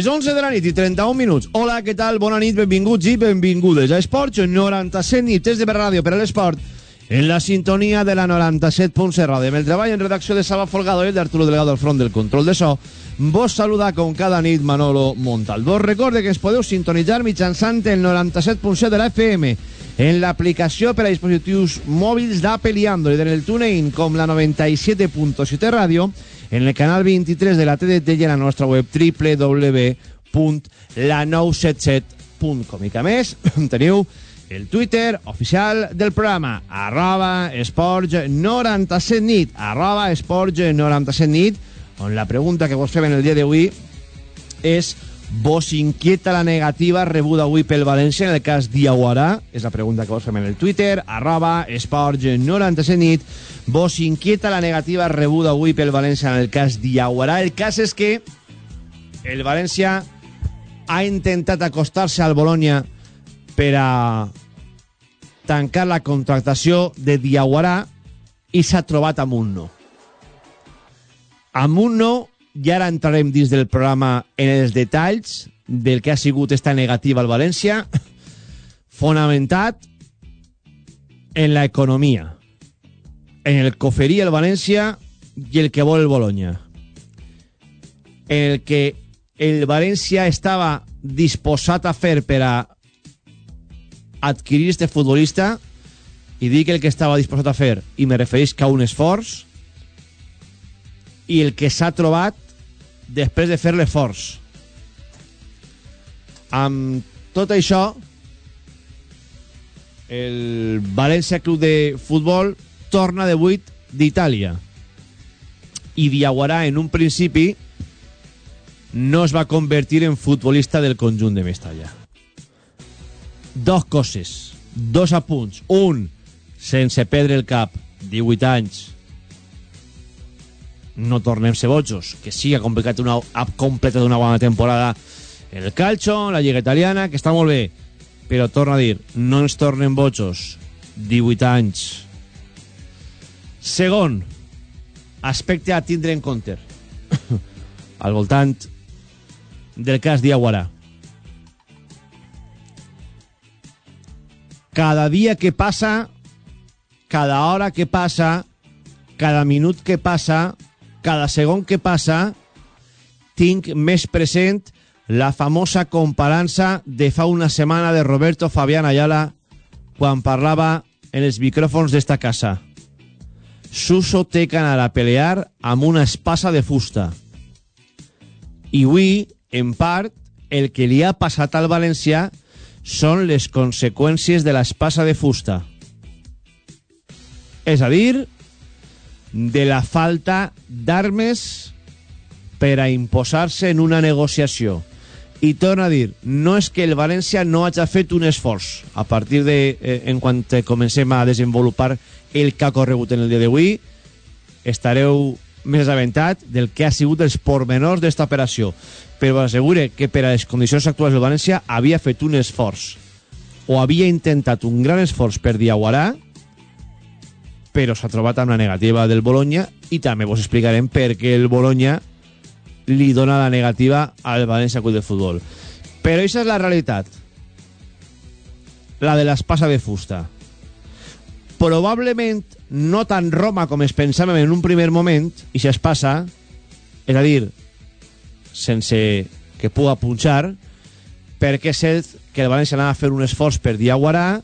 Les 11 de la nit i 31 minuts. Hola, què tal? Bona nit, benvinguts i benvingudes a Esports 97 nit des de ràdio per a l'esport en la sintonia de la 97.7 ràdio. Amb el treball en redacció de Salva Folgado i d'Arturo Delgado al front del control de so, vos saluda com cada nit Manolo Montalbó. Recorde que ens podeu sintonitzar mitjançant el 97.7 de la FM en l'aplicació per a dispositius mòbils d'Apple i Android en el TuneIn com la 97.7 ràdio en el canal 23 de la TDT i a la nostra web www.la977.com. I que més, teniu el Twitter oficial del programa, arroba esports 97 nit, arroba esports 97 nit, on la pregunta que vos fem en el dia d'avui és vos inquieta la negativa rebuda avui pel València en el cas Diaguarà? És la pregunta que vos fem en el Twitter, arroba esports 97 nit, vos inquieta la negativa rebuda avui pel València en el cas Diaguarà? El cas és que el València ha intentat acostar-se al Bologna per a tancar la contractació de Diaguarà i s'ha trobat amb un no. Amb un no, i ara entrarem dins del programa en els detalls del que ha sigut esta negativa al València, fonamentat en la economia, en el que oferia el València i el que vol el Bologna. En el que el València estava disposat a fer per a adquirir este futbolista i dic el que estava disposat a fer i me refereix que a un esforç i el que s'ha trobat després de fer l'esforç. Amb tot això, el València Club de Futbol torna de 8 d'Itàlia i Diaguarà en un principi no es va convertir en futbolista del conjunt de Mestalla. Dos coses, dos apunts. Un, sense perdre el cap, 18 anys, no tornem ser bojos, que sí, ha complicat una, ha completat una bona temporada el calcio, la lliga italiana, que està molt bé, però torna a dir, no ens tornem bojos, 18 anys. Segon, aspecte a tindre en compte al voltant del cas Diaguarà. Cada dia que passa, cada hora que passa, cada minut que passa, cada segon que passa tinc més present la famosa comparança de fa una setmana de Roberto Fabián Ayala quan parlava en els micròfons d'esta casa. Suso té que anar a pelear amb una espasa de fusta. I avui, en part, el que li ha passat al valencià són les conseqüències de l'espasa de fusta. És a dir, de la falta d'armes per a imposar-se en una negociació. I torno a dir, no és que el València no hagi fet un esforç a partir de, eh, en quan comencem a desenvolupar el que ha corregut en el dia d'avui, estareu més aventat del que ha sigut els pormenors d'esta operació. Però assegure que per a les condicions actuals del València havia fet un esforç o havia intentat un gran esforç per Diaguarà però s'ha trobat amb la negativa del Bologna i també vos explicarem per què el Bologna li dona la negativa al València Club de Futbol. Però aquesta és la realitat. La de l'espasa de fusta. Probablement no tan Roma com es pensàvem en un primer moment, i si es passa, és a dir, sense que puga punxar, perquè és cert que el València anava a fer un esforç per Diaguarà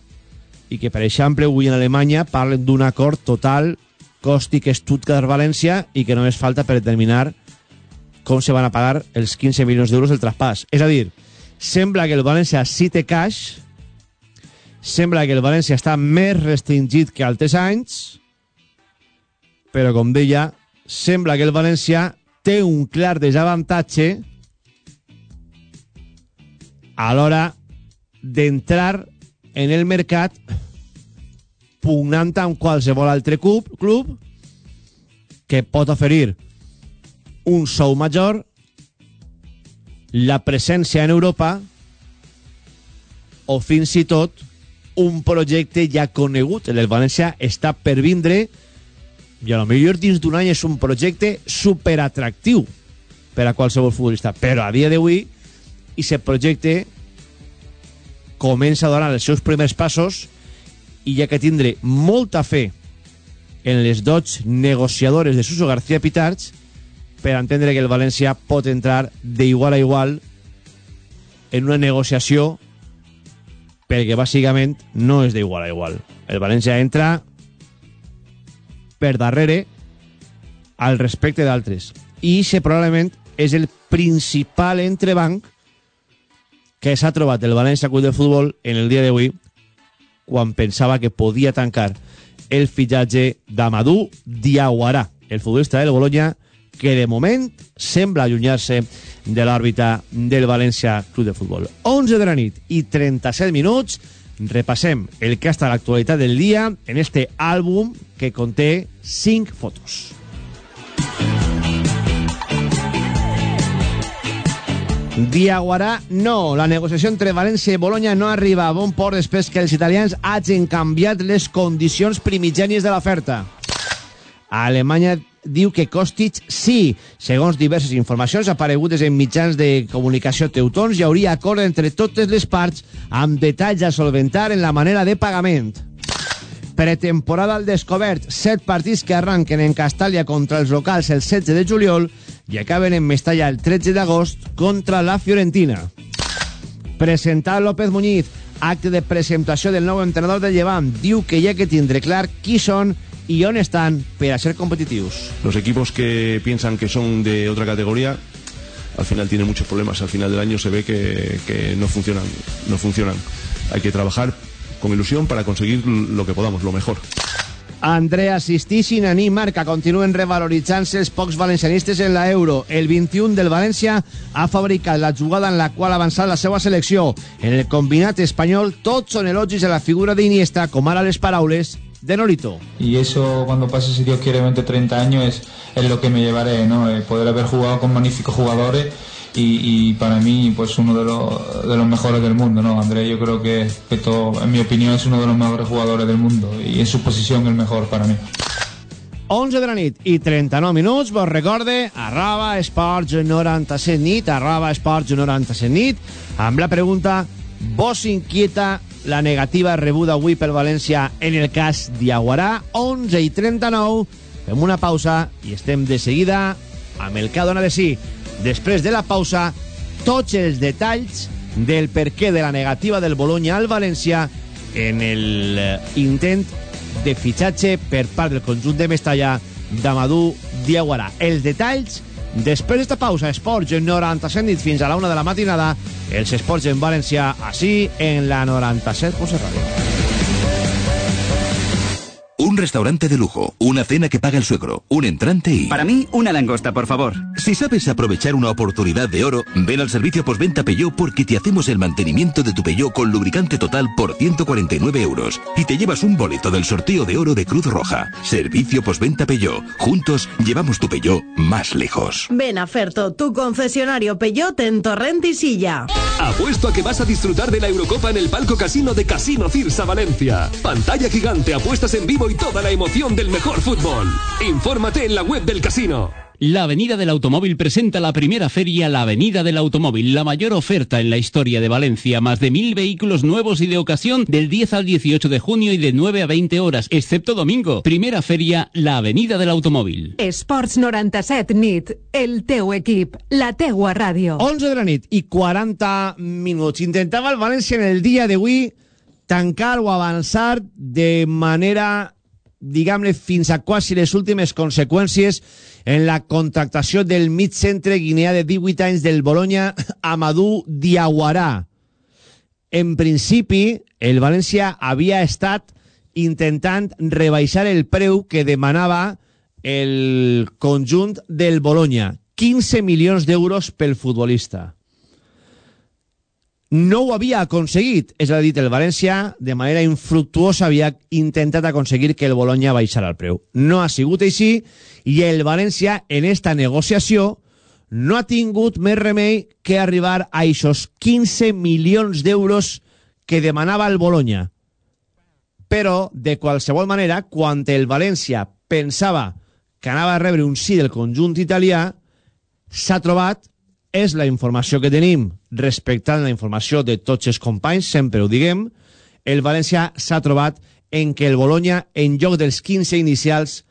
i que, per exemple, avui en Alemanya parlen d'un acord total còstic Stuttgart-València i que només falta per determinar com se van a pagar els 15 milions d'euros del traspàs. És a dir, sembla que el València sí té cash sembla que el València està més restringit que altres anys, però com deia, sembla que el València té un clar desavantatge a l'hora d'entrar en el mercat pugnant amb qualsevol altre club, club que pot oferir un sou major, la presència en Europa o fins i tot un projecte ja conegut. El València està per vindre i a lo millor dins d'un any és un projecte superatractiu per a qualsevol futbolista. Però a dia d'avui i aquest projecte comença a donar els seus primers passos i ja que tindre molta fe en les dots negociadores de Suso García Pitarch per entendre que el València pot entrar d'igual a igual en una negociació perquè bàsicament no és d'igual a igual. El València entra per darrere al respecte d'altres. I això probablement és el principal entrebanc que s'ha trobat el València Club de Futbol en el dia d'avui quan pensava que podia tancar el fitxatge d'Amadou Diaguarà, el futbolista del Bologna, que de moment sembla allunyar-se de l'òrbita del València Club de Futbol. 11 de la nit i 37 minuts, repassem el que ha estat l'actualitat del dia en este àlbum que conté 5 fotos. Diaguarà, no. La negociació entre València i Bologna no arriba a bon port després que els italians hagin canviat les condicions primigènies de l'oferta. Alemanya diu que Kostic sí. Segons diverses informacions aparegudes en mitjans de comunicació teutons, hi hauria acord entre totes les parts amb detalls a solventar en la manera de pagament. Pretemporada al descobert, set partits que arranquen en Castàlia contra els locals el 16 de juliol i acaben en Mestalla el 13 d'agost contra la Fiorentina. Presentar López Muñiz, acte de presentació del nou entrenador de Llevant, diu que ha que tindre clar qui són y on están para ser competitivos. Los equipos que piensan que son de otra categoría al final tienen muchos problemas. Al final del año se ve que, que no funcionan, no funcionan. Hay que trabajar con ilusión para conseguir lo que podamos, lo mejor. Andrea Sistisi, Naní Marca continuen revaloritzant-se els pocs valencianistes en la Euro. El 21 del València ha fabricat la jugada en la qual ha avançat la seva selecció. En el combinat espanyol tots són elogis a la figura d'Iniesta, com ara les paraules de Nolito. Y eso cuando pase, si Dios quiere, 20-30 años es, es lo que me llevaré, ¿no? Poder haber jugado con magníficos jugadores y, y, para mí pues uno de los, de los mejores del mundo, ¿no? André yo creo que, que todo, en mi opinión es uno de los mejores jugadores del mundo y en su posición el mejor para mí. 11 de la nit i 39 minuts, vos recorde, arroba esports 97 nit, arroba esports 97 nit, amb la pregunta, vos inquieta la negativa rebuda avui pel València en el cas Diaguarà, 11 i 39, fem una pausa i estem de seguida amb el que ha donat de sí. Després de la pausa, tots els detalls del perquè de la negativa del Bologna al València en el eh, intent de fitxatge per part del conjunt de Mestalla d'Amadou Diaguarà. Els detalls després d'esta pausa. Esports 97 nit fins a la una de la matinada. Els esports en València, així en la 97 José Radio. Un restaurante de lujo, una cena que paga el suegro, un entrante y... Para mí, una langosta, por favor. Si sabes aprovechar una oportunidad de oro, ven al servicio postventa Peugeot porque te hacemos el mantenimiento de tu Peugeot con lubricante total por 149 euros y te llevas un boleto del sorteo de oro de Cruz Roja. Servicio postventa Peugeot. Juntos llevamos tu Peugeot más lejos. Ven a Ferto, tu concesionario Peugeot en Torrent y Silla. Apuesto a que vas a disfrutar de la Eurocopa en el palco casino de Casino Cirsa Valencia. Pantalla gigante, apuestas en vivo y toda la emoción del mejor fútbol. Infórmate en la web del casino. La Avenida del Automóvil presenta la primera feria La Avenida del Automóvil, la mayor oferta en la historia de Valencia, más de mil vehículos nuevos y de ocasión del 10 al 18 de junio y de 9 a 20 horas, excepto domingo. Primera feria La Avenida del Automòbil. Esports 97 nit, el teu equip, la teua ràdio. 11 de la nit i 40 minuts. Intentava el València en el dia d'avui tancar o avançar de manera diguem-ne, fins a quasi les últimes conseqüències en la contractació del mig centre guineà de 18 anys del Bologna, Amadou Diaguarà. En principi, el València havia estat intentant rebaixar el preu que demanava el conjunt del Bologna. 15 milions d'euros pel futbolista. No ho havia aconseguit, és a dir, el València de manera infructuosa havia intentat aconseguir que el Bologna baixara el preu. No ha sigut així i el València en esta negociació no ha tingut més remei que arribar a aquests 15 milions d'euros que demanava el Bologna. Però, de qualsevol manera, quan el València pensava que anava a rebre un sí del conjunt italià, s'ha trobat, és la informació que tenim, respectant la informació de tots els companys, sempre ho diguem, el València s'ha trobat en que el Bologna, en lloc dels 15 inicials,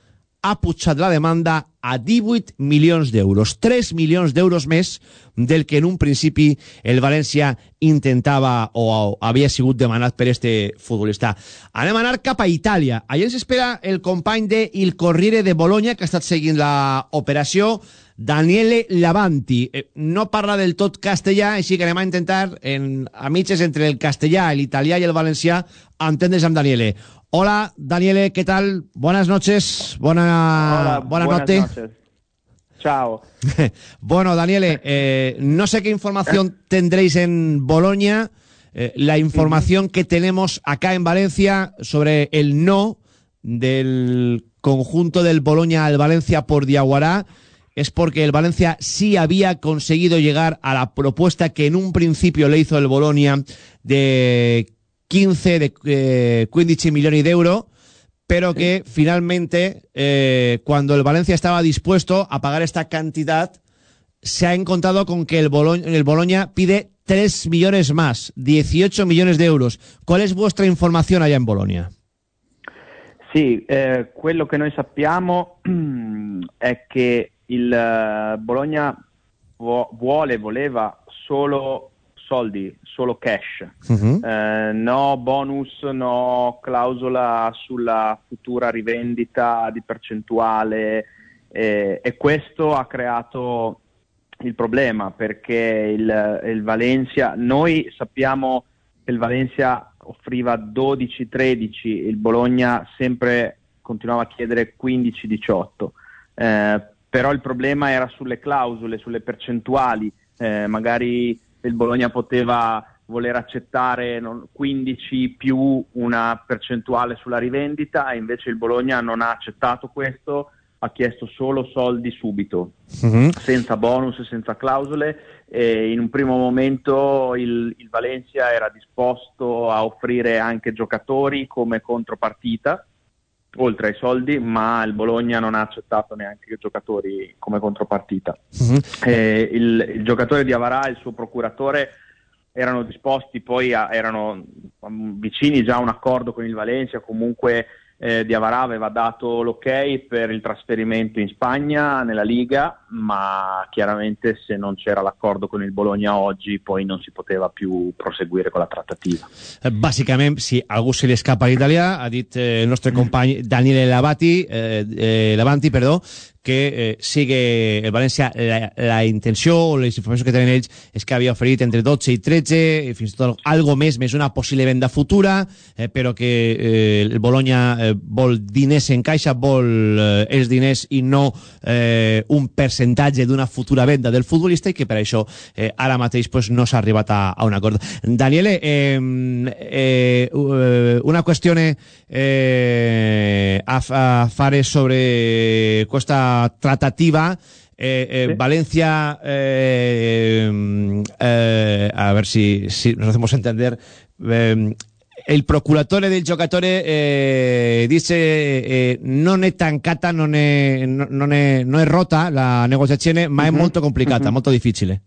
ha pujat la demanda a 18 milions d'euros. 3 milions d'euros més del que en un principi el València intentava o havia sigut demanat per este futbolista. Anem a anar cap a Itàlia. Allà ens espera el company de Il Corriere de Bologna, que ha estat seguint l'operació, Daniele Lavanti. Eh, no parla del tot castellà, així que anem a intentar, en, a mitges entre el castellà, l'italià i el valencià, entendre's amb Daniele. Hola, Daniele, ¿qué tal? Buenas noches, buena, Hola, buena buenas noche. noches. Chao. bueno, Daniele, eh, no sé qué información tendréis en Bolonia, eh, la información que tenemos acá en Valencia sobre el no del conjunto del Bolonia al Valencia por Diaguará es porque el Valencia sí había conseguido llegar a la propuesta que en un principio le hizo el Bolonia de 15 de eh, 15 milioni d'euros, pero que finalmente, eh, cuando el Valencia estaba dispuesto a pagar esta cantidad, se ha encontrado con que el Bologna, el Bologna pide 3 millones más, 18 millones de euros. ¿Cuál es vuestra información allá en Bologna? Sì, eh, quello che noi sappiamo è che il eh, Bologna vu- vuole, voleva solo soldi, solo cash, Eh, no bonus, no clausola sulla futura rivendita di percentuale eh, e questo ha creato il problema perché il, il Valencia, noi sappiamo che il Valencia offriva 12-13, il Bologna sempre continuava a chiedere 15-18, Eh, però il problema era sulle clausole, sulle percentuali, Eh, magari il Bologna poteva voler accettare non- 15 più una percentuale sulla rivendita e invece il Bologna non ha accettato questo, ha chiesto solo soldi subito. Senza bonus, senza clausole. E in un primo momento il, il Valencia era disposto a offrire anche giocatori come contropartita oltre ai soldi, ma il Bologna non ha accettato neanche i giocatori come contropartita. Eh, il, il giocatore di Avarà e il suo procuratore erano disposti poi a, erano um, vicini già a un accordo con il Valencia, comunque eh, Diavarà aveva dato l'ok per il trasferimento in Spagna nella Liga, ma chiaramente se non c'era l'accordo con il Bologna oggi poi non si poteva più proseguire con la trattativa. Eh, Bàsicament, si algú se li escapa l'italià, ha dit eh, el nostre Daniele Lavati, eh, eh, Lavanti, perdó, que eh, sí que el València, la, la intenció o les informacions que tenen ells és que havia oferit entre 12 i 13, i fins i tot algo més, més una possible venda futura, eh, però que eh, el Bologna eh, vol diners en caixa, vol eh, els diners i no eh, un percentatge d'una futura venda del futbolista i que per això eh, ara mateix pues, no s'ha arribat a, a un acord. Daniele, eh, eh, eh, una qüestione eh, a, a fare sobre questa trattativa eh, eh, Valencia eh, eh, a ver si, si nos hacemos entender eh, il procuratore del giocatore eh, dice eh, non è tancata, non è, no- non è, non è rota la negoziazione, ma è molto complicata, molto difficile.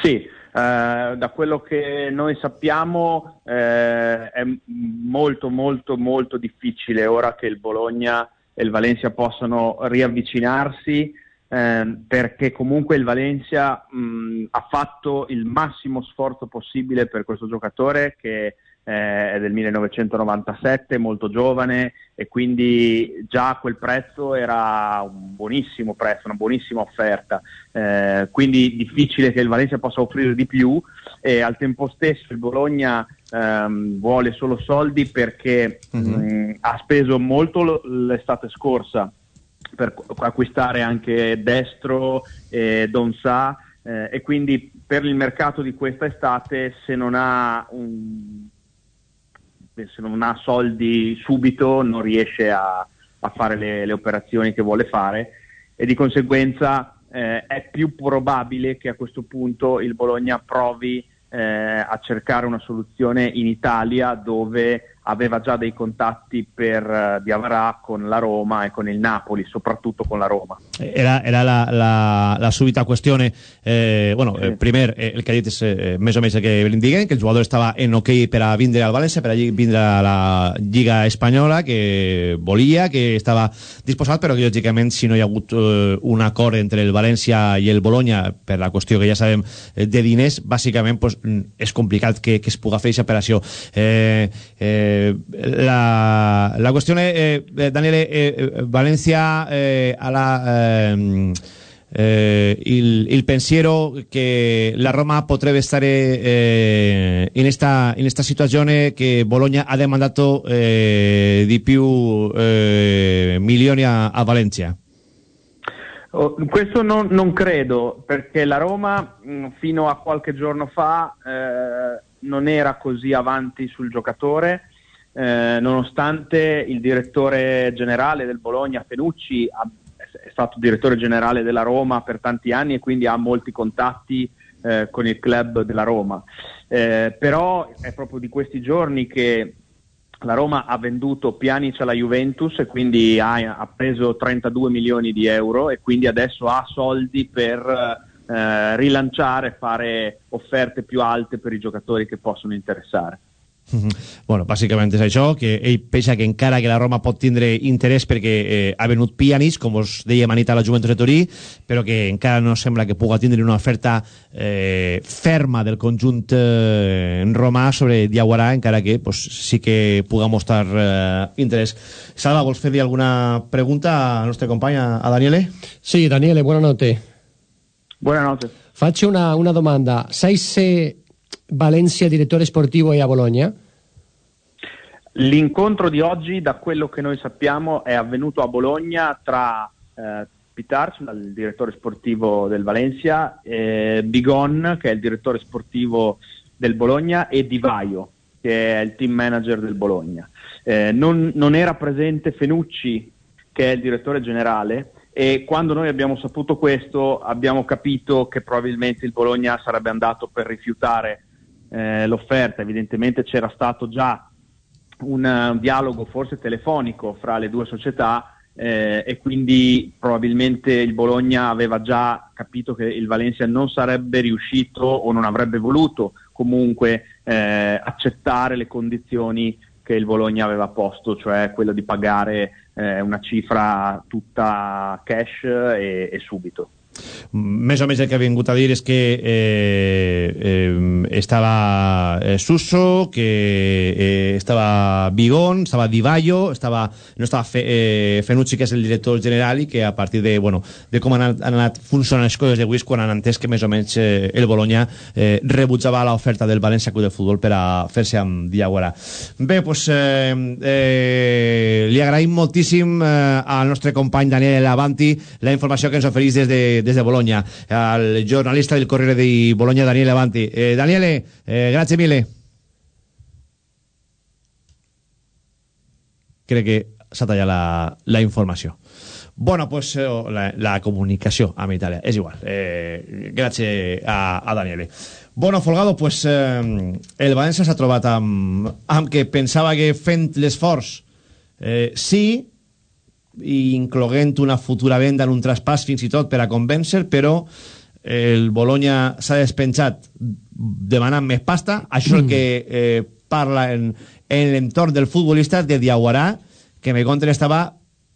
Sì, eh, da quello che noi sappiamo eh, è molto molto molto difficile ora che il Bologna e il Valencia possano riavvicinarsi eh, perché comunque il Valencia mh, ha fatto il massimo sforzo possibile per questo giocatore che eh, è del 1997, molto giovane e quindi già quel prezzo era un buonissimo prezzo, una buonissima offerta. Eh, quindi difficile che il Valencia possa offrire di più e al tempo stesso il Bologna ehm, vuole solo soldi perché mh, ha speso molto l'estate scorsa per acquistare anche Destro e Donza eh, e quindi per il mercato di questa estate se non ha un- se non ha soldi subito non riesce a, a fare le, le operazioni che vuole fare e di conseguenza eh, è più probabile che a questo punto il Bologna provi eh, a cercare una soluzione in Italia dove aveva già dei contatti per eh, Diavarà con la Roma e con il Napoli, soprattutto con la Roma. Era, era la, la, la súbita qüestione eh, bueno, eh, primer, eh, el que ha dit és eh, més o menys el que l'indiguen, que el jugador estava en ok per a vindre al València, per a vindre a la Lliga Espanyola, que volia, que estava disposat, però que lògicament si no hi ha hagut eh, un acord entre el València i el Bologna per la qüestió que ja sabem eh, de diners, bàsicament pues, mm, és complicat que, que es puga fer aquesta operació. Eh, eh, la, la qüestió, eh, eh, Daniel, eh, eh, València eh, a la... Eh, eh, il, il pensiero che la Roma potrebbe stare eh, in questa situazione che Bologna ha demandato eh, di più eh, milioni a, a Valencia? Oh, questo non, non credo, perché la Roma mh, fino a qualche giorno fa eh, non era così avanti sul giocatore, eh, nonostante il direttore generale del Bologna, Fenucci, ha- è stato direttore generale della Roma per tanti anni e quindi ha molti contatti eh, con il club della Roma. Eh, però è proprio di questi giorni che la Roma ha venduto Pjanic alla Juventus e quindi ha, ha preso 32 milioni di euro e quindi adesso ha soldi per eh, rilanciare, fare offerte più alte per i giocatori che possono interessare. Mhm. bueno, bàsicament és això, que ell pensa que encara que la Roma pot tindre interès perquè eh, ha venut Pjanic, com us deia Manita a la Juventus de Turí, però que encara no sembla que puga tindre una oferta eh, ferma del conjunt eh, romà sobre Diaguarà, encara que pues, sí que puga mostrar eh, interès. Salva, vols fer-li alguna pregunta al nostre company, a, a Daniele? Sí, Daniele, buonanotte. Buonanotte. Faccio una, una domanda. Sai se Valencia direttore sportivo è a Bologna? L'incontro di oggi, da quello che noi sappiamo, è avvenuto a Bologna tra eh, Pitarch, il direttore sportivo del Valencia, eh, Bigon, che è il direttore sportivo del Bologna, e Di Vaio, che è il team manager del Bologna. Eh, non, non era presente Fenucci, che è il direttore generale, e quando noi abbiamo saputo questo abbiamo capito che probabilmente il Bologna sarebbe andato per rifiutare eh, l'offerta. Evidentemente c'era stato già un, eh, un dialogo forse telefonico fra le due società eh, e quindi probabilmente il Bologna aveva già capito che il Valencia non sarebbe riuscito o non avrebbe voluto comunque eh, accettare le condizioni che il Bologna aveva posto, cioè quello di pagare eh, una cifra tutta cash e, e subito. Més o menys el que ha vingut a dir és que eh, eh, estava eh, Suso, que eh, estava Bigón, estava Di Baio, estava, no estava Fe, eh, Fenucci, que és el director general, i que a partir de, bueno, de com han, han anat funcionant les coses de Wiz, quan han entès que més o menys eh, el Bologna eh, rebutjava l'oferta del València Club de Futbol per a fer-se amb Diaguara. Bé, doncs eh, eh, li agraïm moltíssim eh, al nostre company Daniel Avanti la informació que ens oferís des de, des de Bologna, al jornalista del Corriere di Bologna, Daniele Avanti. Eh, Daniele, eh, grazie mille. Crec que s'ha tallat la, la informació. Bueno, pues eh, la, la comunicació amb Itàlia, és igual. Eh, gràcies a, a Daniele. Bueno, Folgado, pues eh, el València s'ha trobat amb, amb que pensava que fent l'esforç eh, sí, i incloent una futura venda en un traspàs fins i tot per a convèncer, però el Bologna s'ha despenjat demanant més pasta. Això és el que eh, parla en, en l'entorn del futbolista de Diaguarà, que me conten estava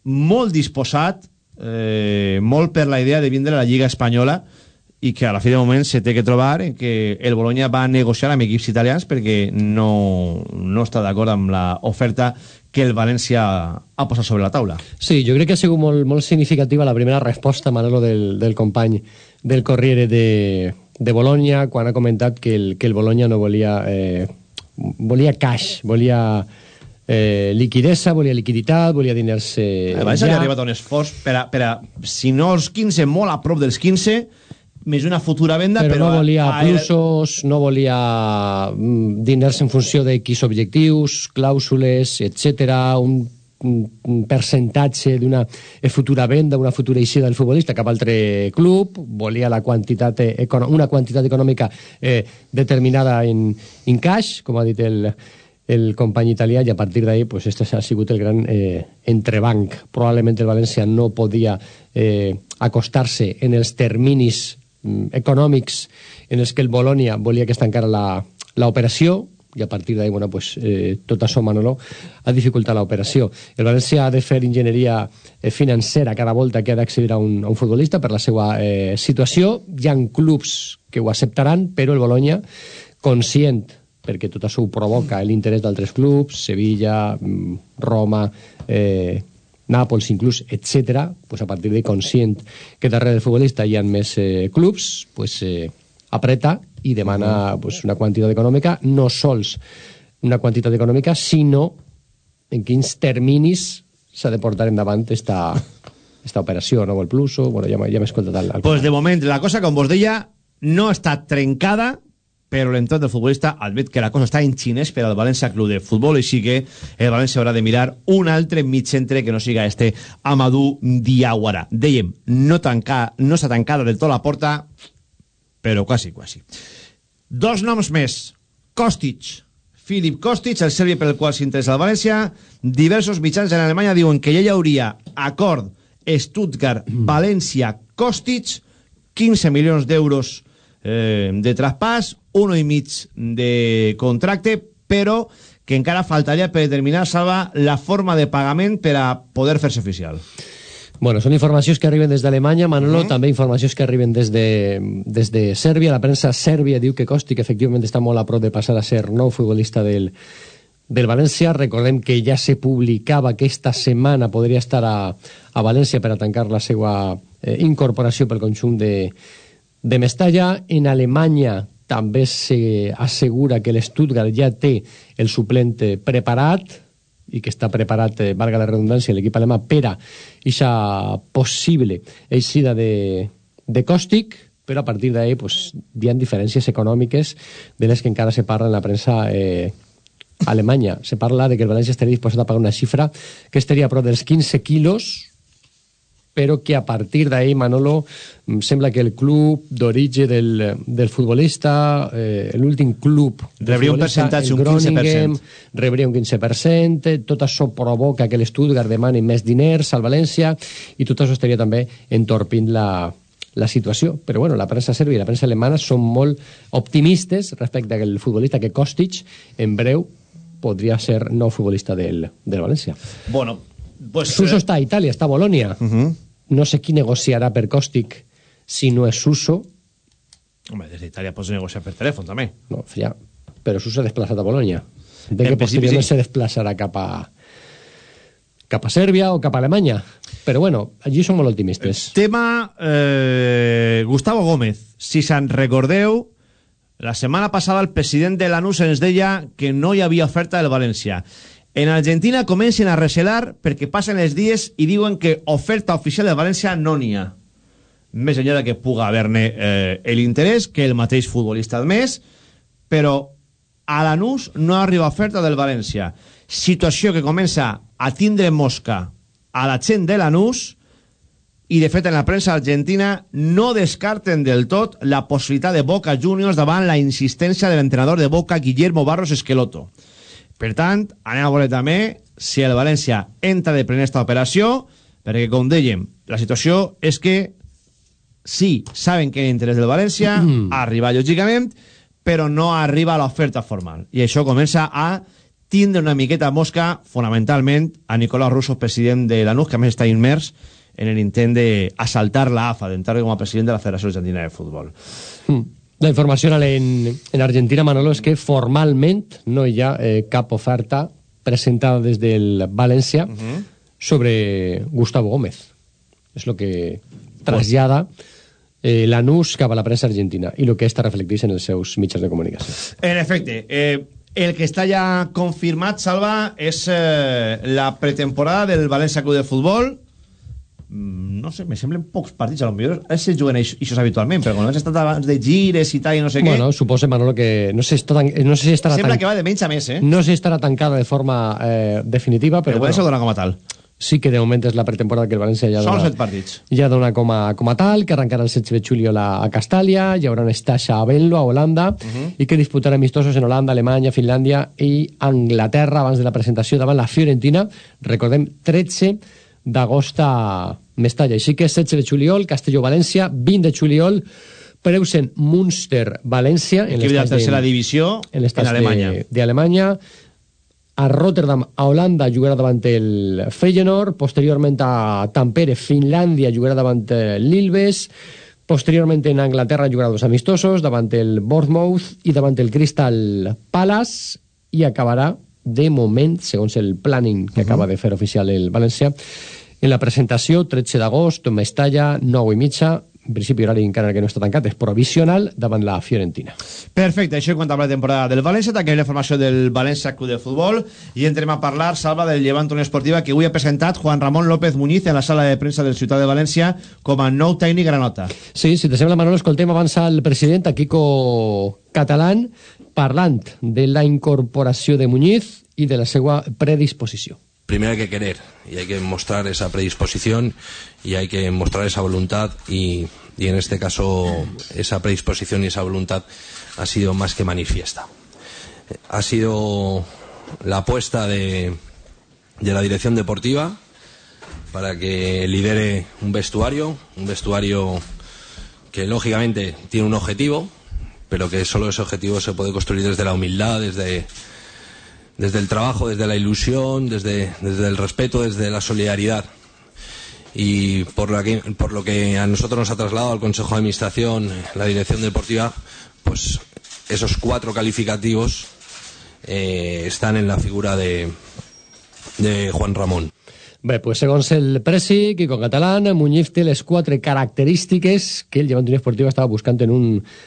molt disposat, eh, molt per la idea de vindre a la Lliga Espanyola i que a la fi de moment se té que trobar que el Bologna va negociar amb equips italians perquè no, no està d'acord amb l'oferta que el València ha posat sobre la taula. Sí, jo crec que ha sigut molt, molt significativa la primera resposta, Manolo, del, del company del Corriere de, de Bologna, quan ha comentat que el, que el Bologna no volia eh, volia cash, volia eh, liquidesa, volia liquiditat, volia diners... Eh, El València ja. ha arribat a un esforç per a, per a, si no els 15, molt a prop dels 15, més una futura venda, però, però... no volia a- plusos, no volia mm, diners en funció de X objectius, clàusules, etc, un, un percentatge d'una futura venda, una futura eixida del futbolista cap altre club, volia la quantitat, una quantitat econòmica eh, determinada en, en cash, com ha dit el, el company italià, i a partir d'ahí pues, este ha sigut el gran eh, entrebanc. Probablement el València no podia eh, acostar-se en els terminis econòmics en els que el Bolònia volia que es tancara la- l'operació, i a partir d'ahí, bueno, pues, eh, tot això, Manolo, ha dificultat l'operació. El València ha de fer enginyeria eh, financera cada volta que ha d'accedir a, un, a un futbolista per la seva eh, situació. Hi ha clubs que ho acceptaran, però el Bologna, conscient perquè tot això ho provoca l'interès d'altres clubs, Sevilla, mm, Roma, eh, Nàpols inclús, etc. Pues a partir d'ahí, conscient que darrere del futbolista hi ha més eh, clubs, pues, eh, apreta i demana pues, una quantitat econòmica, no sols una quantitat econòmica, sinó en quins terminis s'ha de portar endavant esta, esta operació, no? O el pluso, bueno, ja, ja m'he escoltat el Pues de moment, la cosa, com vos deia, no està trencada, però l'entorn del futbolista admet que la cosa està en xinès per al València Club de Futbol, així que el València haurà de mirar un altre mig centre que no siga este Amadou Diawara. Dèiem, no, tancar, no està tancada del tot la porta, però quasi, quasi. Dos noms més. Kostic. Filip Kostic, el serbi pel qual s'interessa el València. Diversos mitjans en Alemanya diuen que ja hi hauria acord Stuttgart, València, Kostic, 15 milions d'euros eh, de traspàs, un i mig de contracte, però que encara faltaria per determinar, Salva, la forma de pagament per a poder fer-se oficial. Bueno, són informacions que arriben des d'Alemanya, Manolo, uh -huh. també informacions que arriben des de, des de Sèrbia. La premsa sèrbia diu que Kostic efectivament està molt a prop de passar a ser nou futbolista del, del València. Recordem que ja se publicava que esta setmana podria estar a, a València per a tancar la seva eh, incorporació pel conjunt de, de Mestalla. En Alemanya també s'assegura que l'Stuttgart ja té el suplent preparat i que està preparat, eh, valga la redundància, l'equip alemà per a aquesta possible eixida de, de Kostic, però a partir d'ahí pues, hi ha diferències econòmiques de les que encara se parla en la premsa eh, alemanya. Se parla de que el València estaria disposat a pagar una xifra que estaria a prop dels 15 quilos però que a partir d'ahí, Manolo, em sembla que el club d'origen del, del futbolista, eh, l'últim club Rebria un percentatge, el un 15%. Groningen, rebria un 15%, tot això provoca que l'Stuttgart demani més diners al València i tot això estaria també entorpint la, la situació. Però bueno, la premsa sèrbia i la premsa alemana són molt optimistes respecte a que el futbolista que Kostic en breu podria ser nou futbolista del, del València. Bueno, pues... Suso està a Itàlia, està a Bolònia. Uh -huh. No sé qui negociarà per Kostic si no és Suso. Home, des d'Itàlia pots negociar per telèfon, també. No, ja. Però Suso s'ha desplaçat a Bolònia. De que posteriorment sí. se desplaçarà cap a cap a Sèrbia o cap a Alemanya. Però bueno, allí som molt optimistes. Tema eh, Gustavo Gómez. Si se'n recordeu, la setmana passada el president de l'ANUS ens deia que no hi havia oferta del València. En Argentina comencen a recelar perquè passen els dies i diuen que oferta oficial del València no n'hi ha. Més enllà de que puga haver-ne eh, l'interès, que el mateix futbolista admès, però a l'ANUS no arriba oferta del València. Situació que comença a tindre mosca a la gent de l'ANUS i de fet en la premsa argentina no descarten del tot la possibilitat de Boca Juniors davant la insistència de l'entrenador de Boca Guillermo Barros Esqueloto. Per tant, anem a veure també si el València entra de plena esta operació, perquè com dèiem, la situació és que sí, saben que hi ha interès del València, arriba lògicament, però no arriba a l'oferta formal. I això comença a tindre una miqueta mosca, fonamentalment, a Nicolás Russo, president de l'ANUS, que a més està immers en l'intent d'assaltar la AFA, d'entrar com a president de la Federació Argentina de Futbol. Mm. La informació en, en Argentina, Manolo, és que formalment no hi ha eh, cap oferta presentada des del València uh -huh. sobre Gustavo Gómez. És el que trasllada eh, l'anús cap a la premsa argentina i el que està reflecteix en els seus mitjans de comunicació. En efecte, eh, El que està ja confirmat, Salva, és eh, la pretemporada del València Club de Futbol. Mm, No sé, me semblen pocs partits, a lo millor se juguen això, això habitualment, però quan has estat abans de gires i tal i no sé Bueno, què, suposa, Manolo, que no sé, tan, no sé si estarà sembla tan, que va de menys a més, eh? no sé si estarà tancada de forma eh, definitiva, Però però, bueno, dona com a tal. sí que de moment és la pretemporada que el València ja Són dona, set partits. ja dona com a, com a tal, que arrencarà el 16 de juliol a, a Castàlia, hi haurà un estatge a Venlo, a Holanda, i que disputarà amistosos en Holanda, Alemanya, Finlàndia i Anglaterra abans de la presentació davant la Fiorentina, recordem, 13 d'agost a Mestalla. Així que 16 de juliol, Castelló-València, 20 de juliol, Preusen, Munster, València, en Equip de la tercera divisió en en Alemanya. de, de Alemanya. A Rotterdam, a Holanda, jugarà davant el Feyenoord. Posteriorment a Tampere, Finlàndia, jugarà davant l'Ilves. Posteriorment en Anglaterra jugarà dos amistosos, davant el Bournemouth i davant el Crystal Palace. I acabarà, de moment, segons el planning que acaba de fer oficial el València, en la presentació, 13 d'agost, Mestalla, 9 i mitja, en principi horari encara que no està tancat, és provisional davant la Fiorentina. Perfecte, això en quant a la temporada del València, tanquem la informació del València Club de Futbol i entrem a parlar, Salva, del Llevant Unió Esportiva que avui ha presentat Juan Ramon López Muñiz en la sala de premsa del Ciutat de València com a nou tècnic granota. Sí, si te sembla, Manolo, escoltem abans al president, a Kiko Catalán, parlant de la incorporació de Muñiz i de la seva predisposició. Primero hay que querer y hay que mostrar esa predisposición y hay que mostrar esa voluntad y, en este caso esa predisposición y esa voluntad ha sido más que manifiesta. Ha sido la apuesta de, de la dirección deportiva para que lidere un vestuario, un vestuario que lógicamente tiene un objetivo, pero que solo ese objetivo se puede construir desde la humildad, desde, desde el trabajo, desde la ilusión, desde, desde el respeto, desde la solidaridad. Y por lo, que, por lo que a nosotros nos ha trasladado al Consejo de Administración, eh, la dirección deportiva, pues esos cuatro calificativos eh, están en la figura de, de Juan Ramón. Bé, pues, segons el presi, Kiko Catalán, Muñiz té les quatre característiques que el Llevant Unió Esportiva estava buscant en un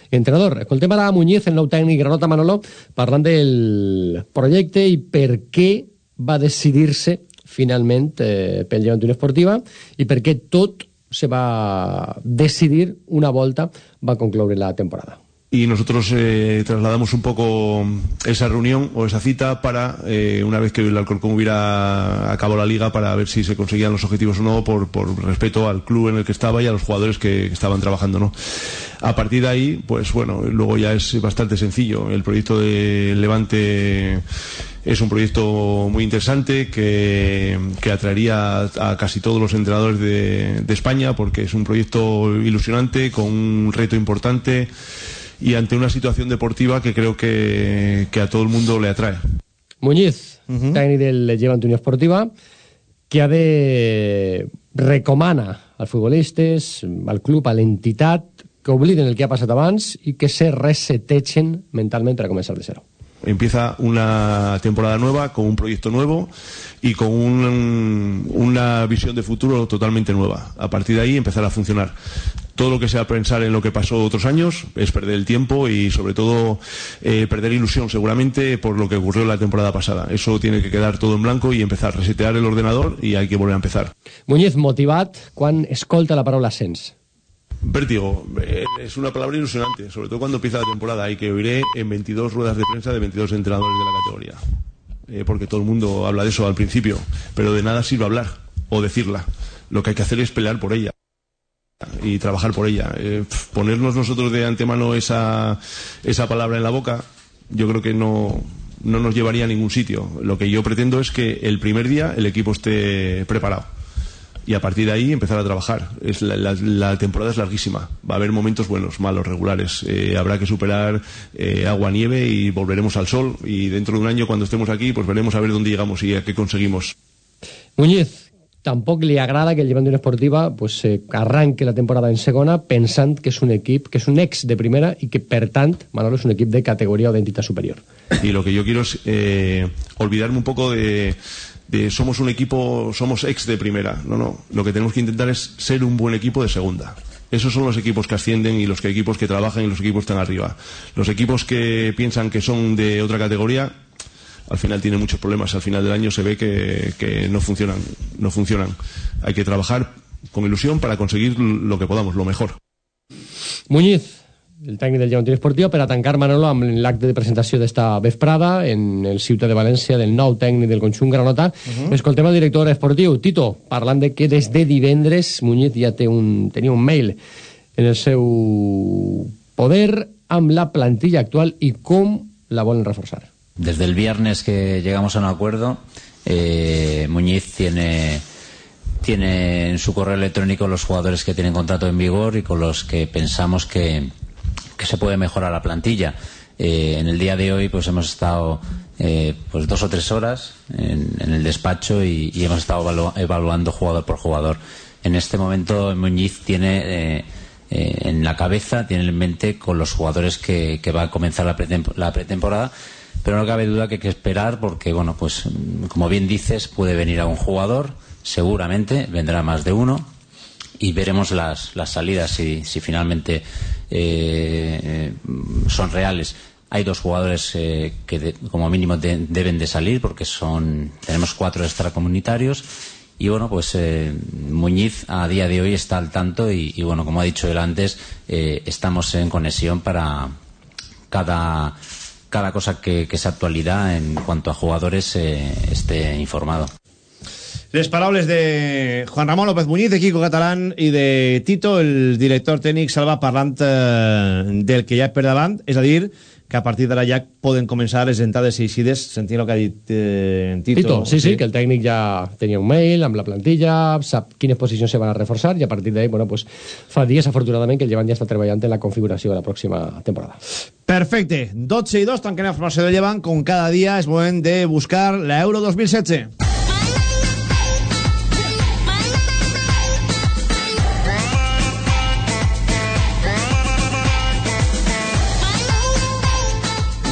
entrenador. Escoltem ara Muñiz, el nou tècnic Granota Manolo, parlant del projecte i per què va decidir-se finalment eh, pel Llevant Unió Esportiva i per què tot se va decidir una volta va concloure la temporada. Y nosotros eh, trasladamos un poco esa reunión o esa cita para, eh, una vez que el Alcorcón hubiera acabado la liga, para ver si se conseguían los objetivos o no, por, por respeto al club en el que estaba y a los jugadores que, estaban trabajando. ¿no? A partir de ahí, pues bueno, luego ya es bastante sencillo. El proyecto de Levante es un proyecto muy interesante que, que atraería a, a casi todos los entrenadores de, de España porque es un proyecto ilusionante con un reto importante y ante una situación deportiva que creo que, que a todo el mundo le atrae. Muñiz, tècnic del Llevant Unió Esportiva, que ha de recomana als futbolistes, al club, a l'entitat, que obliden el que ha passat abans i que se resetegen mentalment per a començar de zero. Empieza una temporada nueva con un proyecto nuevo y con un- una visión de futuro totalmente nueva. A partir de ahí empezar a funcionar. Todo lo que sea pensar en lo que pasó otros años es perder el tiempo y sobre todo eh, perder ilusión seguramente por lo que ocurrió la temporada pasada. Eso tiene que quedar todo en blanco y empezar a resetear el ordenador y hay que volver a empezar. Muñiz, motivat quan escolta la paraula ascens. Vértigo, eh, es una palabra ilusionante, sobre todo cuando empieza la temporada y que oiré en 22 ruedas de prensa de 22 entrenadores de la categoría. Eh, porque todo el mundo habla de eso al principio, pero de nada sirve hablar o decirla. Lo que hay que hacer es pelear por ella y trabajar por ella. Eh, ponernos nosotros de antemano esa, esa palabra en la boca, yo creo que no, no nos llevaría a ningún sitio. Lo que yo pretendo es que el primer día el equipo esté preparado y a partir de ahí empezar a trabajar. La temporada es larguísima. Va a haber momentos buenos, malos, regulares. Eh, habrá que superar eh, agua, nieve y volveremos al sol. Y dentro de un año, cuando estemos aquí, pues veremos a ver dónde llegamos y a qué conseguimos. Muñiz, tampoc li agrada que el Llevant d'una esportiva pues, eh, arranque la temporada en segona pensant que és un equip, que és un ex de primera i que, per tant, Manolo és un equip de categoria o d'entitat superior. Y lo que yo quiero es eh, olvidarme un poco de, de somos un equipo, somos ex de primera. No, no. Lo que tenemos que intentar es ser un buen equipo de segunda. Esos son los equipos que ascienden y los equipos que trabajan y los equipos que están arriba. Los equipos que piensan que son de otra categoría, al final tienen muchos problemas. Al final del año se ve que, que no funcionan, no funcionan. Hay que trabajar con ilusión para conseguir lo que podamos, lo mejor. Muñiz, el tècnic del Llevantí Esportiu, per a tancar Manolo amb l'acte de presentació d'esta vesprada en el Ciutat de València del nou tècnic del conjunt granota. Uh -huh. Escoltem el director esportiu, Tito, parlant de que des de divendres Muñiz ja té un, tenia un mail en el seu poder amb la plantilla actual i com la volen reforçar. Desde el viernes que llegamos a un acuerdo, eh, Muñiz tiene, en su correo electrónico los jugadores que tienen contrato en vigor y con los que pensamos que, se puede mejorar la plantilla. Eh, en el día de hoy pues hemos estado eh, pues dos o tres horas en, el despacho y, hemos estado evalu- evaluando jugador por jugador. En este momento Muñiz tiene eh, eh, en la cabeza, tiene en mente con los jugadores que, que va a comenzar la, pretemp- la pretemporada, pero no cabe duda que hay que esperar porque, bueno, pues como bien dices, puede venir a un jugador, seguramente vendrá más de uno y veremos las, las salidas si, si finalmente eh, son reales. Hay dos jugadores eh, que como mínimo de- deben de salir porque son tenemos cuatro extracomunitarios y bueno pues eh, Muñiz a día de hoy está al tanto y, y, bueno como ha dicho él antes eh, estamos en conexión para cada cada cosa que, que es actualidad en cuanto a jugadores eh, esté informado. Les paraules de Juan Ramón López Muñiz, de Kiko Catalán i de Tito, el director tècnic, Salva, parlant eh, del que ja és per davant, és a dir, que a partir d'ara ja poden començar les entrades eixides, sentint el que ha dit eh, Tito. Tito, sí, sí, que el tècnic ja tenia un mail amb la plantilla, sap quines posicions se van a reforçar i a partir d'ahí, bueno, pues, fa dies, afortunadament, que el Llevant ja està treballant en la configuració de la pròxima temporada. Perfecte, 12 i 2, tanquem la formació de Llevant, com cada dia és moment de buscar l'Euro 2016.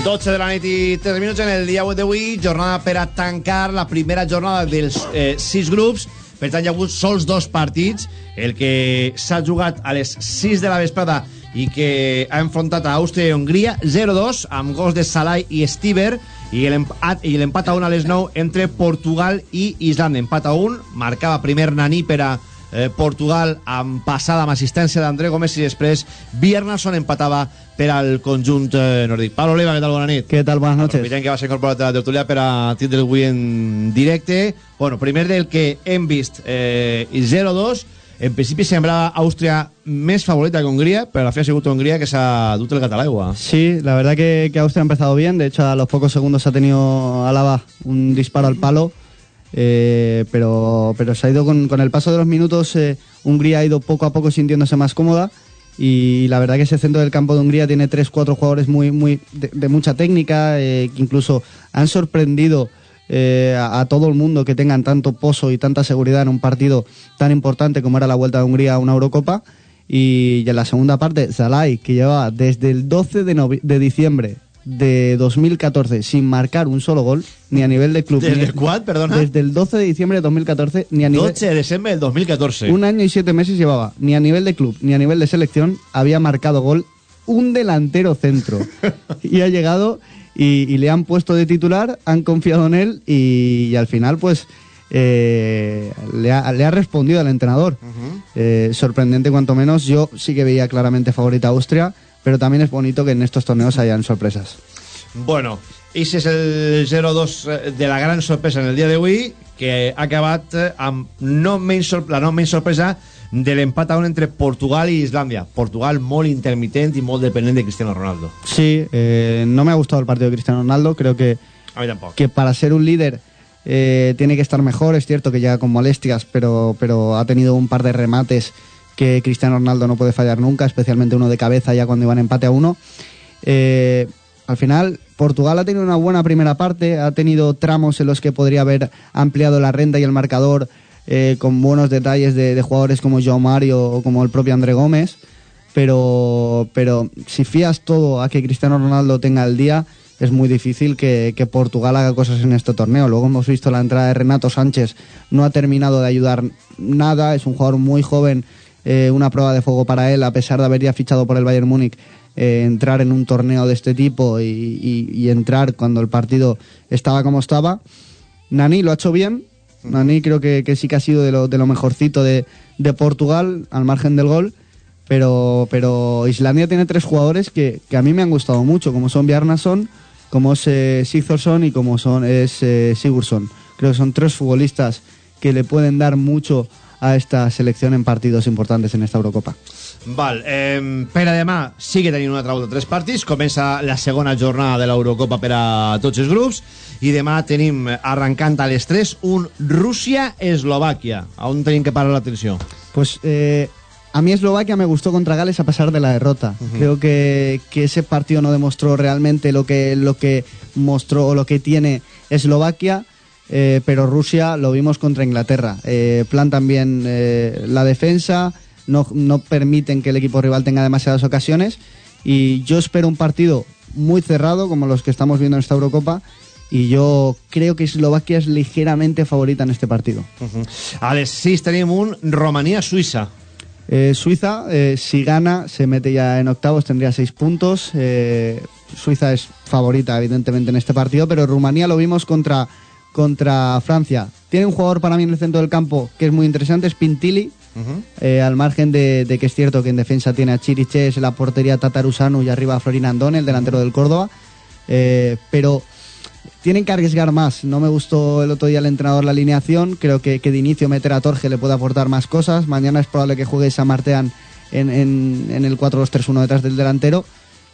Dotze de la nit i 3 minuts en el dia web d'avui, jornada per a tancar la primera jornada dels eh, sis grups. Per tant, hi ha hagut sols dos partits. El que s'ha jugat a les 6 de la vesprada i que ha enfrontat a Àustria i Hongria, 0-2, amb gols de Salai i Stiver, i l'empat a 1 a les 9 entre Portugal i Islàndia. Empat a 1, marcava primer Nani per a eh, Portugal amb passada amb assistència d'André Gómez i després Biernason empatava per al conjunt eh, nòrdic. Pablo Leiva, què tal? Bona nit. ¿Qué tal? Buenas noches. Aprofitem que vas a incorporar a la tertulia per a tindre avui en directe. Bueno, primer del que hem vist, eh, 0-2, en principi semblava Àustria més favorita que Hongria, però la fi ha sigut Hongria que s'ha dut el gat a l'aigua. Sí, la verdad que, que Austria ha empezado bien. De hecho, a los pocos segundos ha tenido Álava un disparo al palo. Eh, pero, pero se ha ido con, con el paso de los minutos. eh, Hungría ha ido poco a poco sintiéndose más cómoda. Y la verdad que ese centro del campo de Hungría tiene 3-4 jugadores muy, muy de, mucha técnica, eh, que incluso han sorprendido a, todo el mundo que tengan tanto pozo y tanta seguridad en un partido tan importante como era la Vuelta de Hungría a una Eurocopa. Y, en la segunda parte, Zalai, que llevaba desde el 12 de, de diciembre de 2014 sin marcar un solo gol, ni a nivel de club. ¿Desde cuál, perdona? Desde el 12 de diciembre de 2014, ni a nivel... 12 de desembre del 2014. Un año y siete meses llevaba, ni a nivel de club ni a nivel de selección, había marcado gol un delantero centro. y ha llegado y, y le han puesto de titular, han confiado en él y, y al final, pues, eh, le, ha, le ha respondido al entrenador. Eh, sorprendente, cuanto menos. Yo sí que veía claramente favorita a Austria, pero también es bonito que en estos torneos hayan sorpresas. Bueno, ese és el 0-2 eh, de la gran sorpresa en el dia d'avui, que ha acabat eh, amb no menys la no menys sorpresa de l'empat a un entre Portugal i Islàndia. Portugal molt intermitent i molt dependent de Cristiano Ronaldo. Sí, eh, no me ha gustado el partido de Cristiano Ronaldo. Creo que, A mí tampoco. que para ser un líder eh, tiene que estar mejor. Es cierto que llega con molestias, pero, pero ha tenido un par de remates que Cristiano Ronaldo no puede fallar nunca, especialmente uno de cabeza ya cuando iban empate a uno. Eh, al final, Portugal ha tenido una buena primera parte, ha tenido tramos en los que podría haber ampliado la renta y el marcador eh, con buenos detalles de, jugadores como Joao Mario o como el propio André Gómez, pero, pero si fías todo a que Cristiano Ronaldo tenga el día, es muy difícil que Portugal haga cosas en este torneo. Luego hemos visto la entrada de Renato Sánchez, no ha terminado de ayudar nada, es un jugador muy joven eh, una prueba de fuego para él, a pesar de haber ya fichado por el Bayern Múnich, eh, entrar en un torneo de este tipo y, y- y entrar cuando el partido estaba como estaba. Nani lo ha hecho bien. Nani creo que, que sí que ha sido de lo, de lo mejorcito de, de Portugal, al margen del gol. Pero, pero Islandia tiene tres jugadores que, que a mí me han gustado mucho, como son Bjarnason, como es eh, Sigthorsson y como son, es eh, Sigurdsson. Creo que son tres futbolistas que le pueden dar mucho a esta selección en partidos importantes en esta Eurocopa. Val, eh, per a demà sí que tenim una tres partits. Comença la segona jornada de l'Eurocopa per a tots els grups i demà tenim, arrancant a les 3, un Rússia-Eslovàquia. On tenim que parar l'atenció? Pues eh, a mí Eslovaquia me gustó contra Gales a pesar de la derrota. Creo que, que ese partido no demostró realmente lo que, lo que mostró o lo que tiene Eslovaquia, eh, pero Rusia lo vimos contra Inglaterra. Eh, plantan bien eh, la defensa, no, no permiten que el equipo rival tenga demasiadas ocasiones y yo espero un partido muy cerrado como los que estamos viendo en esta Eurocopa y yo creo que Eslovaquia es ligeramente favorita en este partido. A les 6 tenim un Romania-Suïssa. Eh, Suiza, eh, si gana, se mete ya en octavos, tendría seis puntos. Eh, Suiza es favorita, evidentemente, en este partido, pero Rumanía lo vimos contra, contra Francia. Tiene un jugador para mí en el centro del campo que es muy interesante, es Pintili. eh, al margen de, de que es cierto que en defensa tiene a Chiriches, la portería Tatarusanu y arriba a Florin Andón, el delantero del Córdoba. Eh, pero tienen que arriesgar más. No me gustó el otro día el entrenador la alineación. Creo que, que de inicio meter a Torge le puede aportar más cosas. Mañana es probable que juegue Samartean en, en, en el 4-2-3-1 detrás del delantero.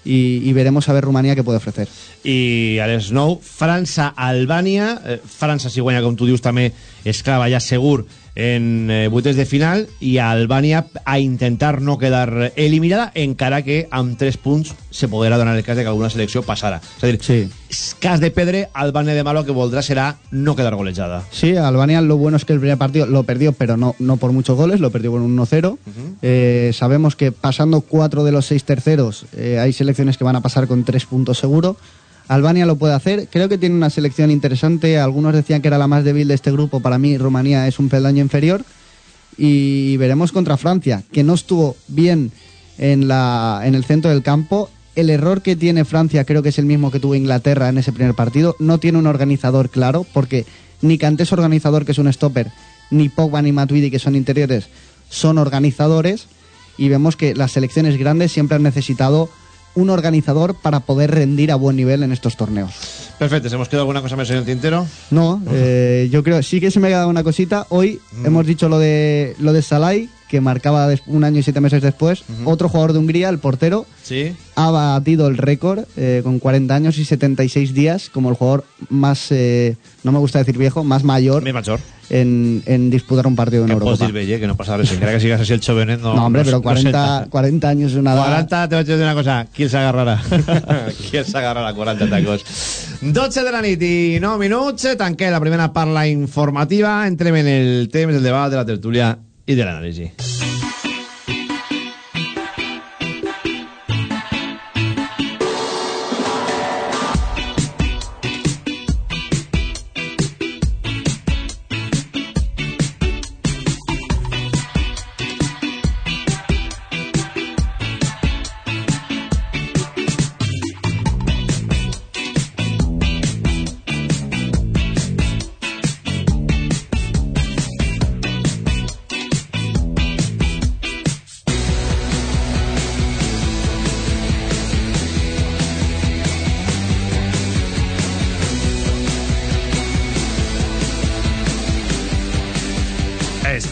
Y, y veremos a ver Rumanía qué puede ofrecer. I a les 9, França-Albània. Eh, França, si guanya, com tu dius, també es clava ja segur en eh, de final i a Albània a intentar no quedar eliminada encara que amb 3 punts se podrà donar el cas de que alguna selecció passara és a dir, sí. cas de pedre Albània de malo que voldrà serà no quedar golejada Sí, Albania lo bueno es que el primer partido lo perdió, pero no, no por muchos goles, lo perdió con un 1-0. Eh, sabemos que pasando cuatro de los seis terceros, eh, hay selecciones que van a pasar con tres puntos seguro. Albania lo puede hacer, creo que tiene una selección interesante. Algunos decían que era la más débil de este grupo. Para mí, Rumanía es un peldaño inferior. Y veremos contra Francia, que no estuvo bien en, en el centro del campo. El error que tiene Francia creo que es el mismo que tuvo Inglaterra en ese primer partido. No tiene un organizador claro, porque ni Kanté organizador, que es un stopper, ni Pogba ni Matuidi, que son interiores, son organizadores. Y vemos que las selecciones grandes siempre han necesitado un organizador para poder rendir a buen nivel en estos torneos. Perfecte, ¿se hemos quedado alguna cosa más en el tintero? No, eh, yo creo, sí que se me ha quedado una cosita. Hoy hemos dicho lo de lo de Salai, que marcaba un año y siete meses después. Otro jugador de Hungría, el portero, Sí. ha batido el récord eh, con 40 años y 76 días como el jugador más, eh, no me gusta decir viejo, más mayor, En, en disputar un partido en Europa. eh, que no res. Encara que sigues així el xovenet, no... No, hombre, pero no 40, 40 años es una edad... 40, te vaig dir una cosa, qui els agarrarà? qui els agarrarà 40 tacos? 12 de la nit i 9 minuts, tanquem la primera parla informativa, entrem en el temps del debat, de la tertúlia y del análisis.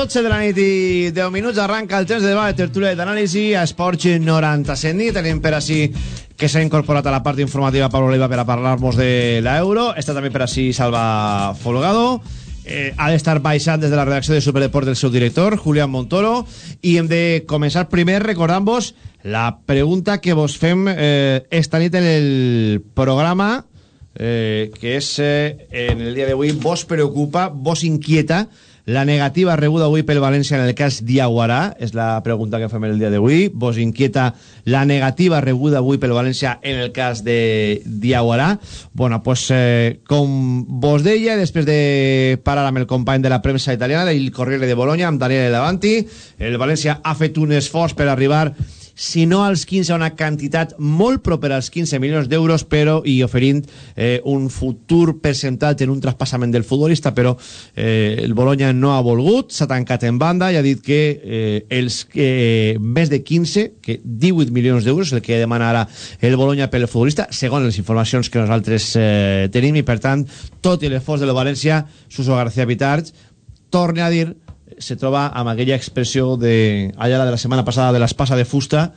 12 de la nit i 10 minuts arranca el temps de debat de tertúlia d'anàlisi a Esports 97 nit. Tenim per així que s'ha incorporat a la part informativa Pablo Leiva per a parlar-nos de l'euro. Està també per així Salva Folgado. eh, ha d'estar baixant des de la redacció de Superdeport del seu director, Julián Montoro, i hem de començar primer recordant-vos la pregunta que vos fem eh, esta nit en el programa, eh, que és eh, en el dia d'avui, vos preocupa, vos inquieta la negativa rebuda avui pel València en el cas Diaguarà, és la pregunta que fem el dia d'avui. Vos inquieta la negativa rebuda avui pel València en el cas de Diaguarà? Bueno, pues, eh, com vos deia, després de parar amb el company de la premsa italiana, del Corriere de Bologna, amb Daniele Davanti, el València ha fet un esforç per arribar si no als 15 a una quantitat molt propera als 15 milions d'euros però i oferint eh, un futur percentatge en un traspassament del futbolista però eh, el Bologna no ha volgut s'ha tancat en banda i ha dit que eh, els eh, més de 15 que 18 milions d'euros el que demana ara el Bologna pel futbolista segons les informacions que nosaltres eh, tenim. I per tant tot i l'esforç de la València Suso García Pitarch torna a dir se troba amb aquella expressió de allà la de la setmana passada de l'espasa de fusta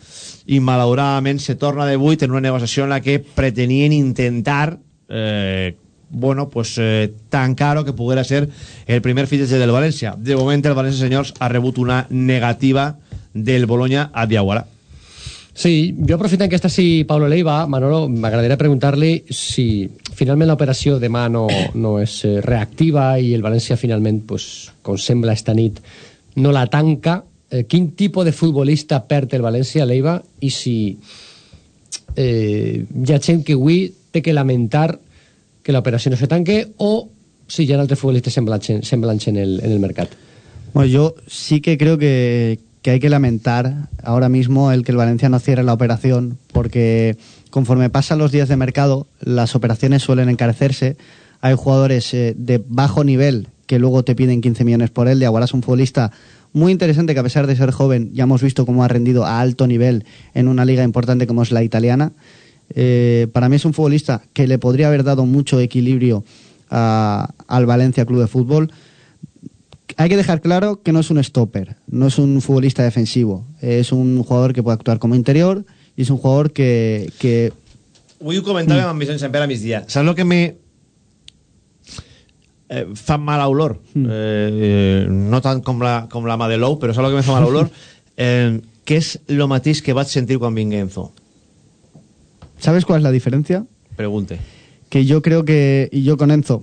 i malauradament se torna de buit en una negociació en la que pretenien intentar eh, bueno, pues, eh, tancar o que poguera ser el primer fitxatge del València. De moment el València, senyors, ha rebut una negativa del Bologna a Diaguara. Sí, jo aprofitant que està així Pablo Leiva, Manolo, m'agradaria preguntar-li si finalment l'operació demà no, no és eh, reactiva i el València finalment, pues, com sembla esta nit, no la tanca. Eh, quin tipus de futbolista perd el València, Leiva, i si eh, hi ha gent que avui té que lamentar que l'operació no se tanque o si hi ha altres futbolistes semblants en, el, en el mercat. Bueno, yo sí que creo que, que hay que lamentar ahora mismo el que el Valencia no cierre la operación, porque conforme pasan los días de mercado, las operaciones suelen encarecerse. Hay jugadores eh, de bajo nivel que luego te piden 15 millones por él. De Aguara es un futbolista muy interesante que a pesar de ser joven, ya hemos visto cómo ha rendido a alto nivel en una liga importante como es la italiana. Eh, para mí es un futbolista que le podría haber dado mucho equilibrio al Valencia Club de Fútbol hay que dejar claro que no es un stopper, no es un futbolista defensivo, es un jugador que puede actuar como interior y es un jugador que... que... Avui ho comentàvem amb Vicent Semper a migdia. Saps el que me eh, fa mala olor? Mm. Eh, eh, no tant com la, com la mà de l'ou, però saps el que me fa mala olor? Eh, que és lo mateix que vaig sentir quan vinc Enzo. ¿Sabes cuál es la diferencia? Pregunte. Que yo creo que, y yo con Enzo,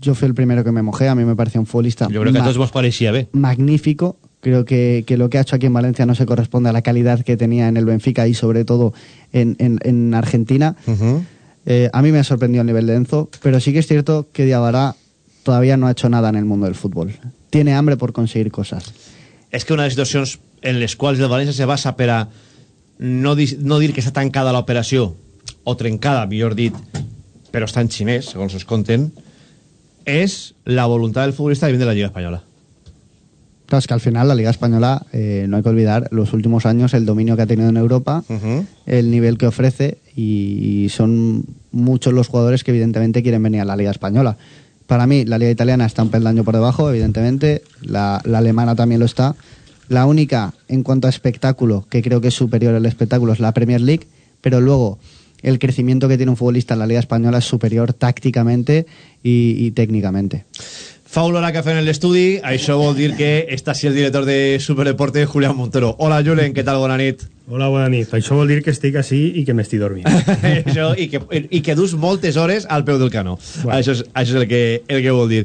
yo fui el primero que me mojé, a mí me parecía un futbolista Jo crec que a tots vos pareixia bé. magnífico. Creo que, que lo que ha hecho aquí en Valencia no se corresponde a la calidad que tenía en el Benfica y sobre todo en, en- en Argentina. Eh, a mí me ha sorprendido el nivel de Enzo, pero sí que es cierto que Diabara todavía no ha hecho nada en el mundo del fútbol. Tiene hambre por conseguir cosas. És que una de les situacions en les quals el València se basa per a no, di no dir que està tancada l'operació, o trencada, millor dit, però està en xinès, segons es conten, és la voluntat del futbolista de vindre a la Lliga Espanyola. Claro, es que al final la Liga Española, eh, no hay que olvidar los últimos años, el dominio que ha tenido en Europa, el nivel que ofrece y, y son muchos los jugadores que evidentemente quieren venir a la Liga Española. Para mí la Liga Italiana está un peldaño por debajo, evidentemente, la, la alemana también lo está. La única en cuanto a espectáculo, que creo que es superior al espectáculo, es la Premier League, pero luego el crecimiento que tiene un futbolista en la Liga Española es superior tácticamente y, técnicamente. Fa olor a cafè en l'estudi, això vol dir que està així el director de Superdeporte, Julián Montero. Hola, Julen, què tal? Bona nit. Hola, bona nit. Això vol dir que estic així i que m'estic dormint. això, i, que, I que dus moltes hores al peu del canó. Bueno. Això és, això és el, que, el que vol dir.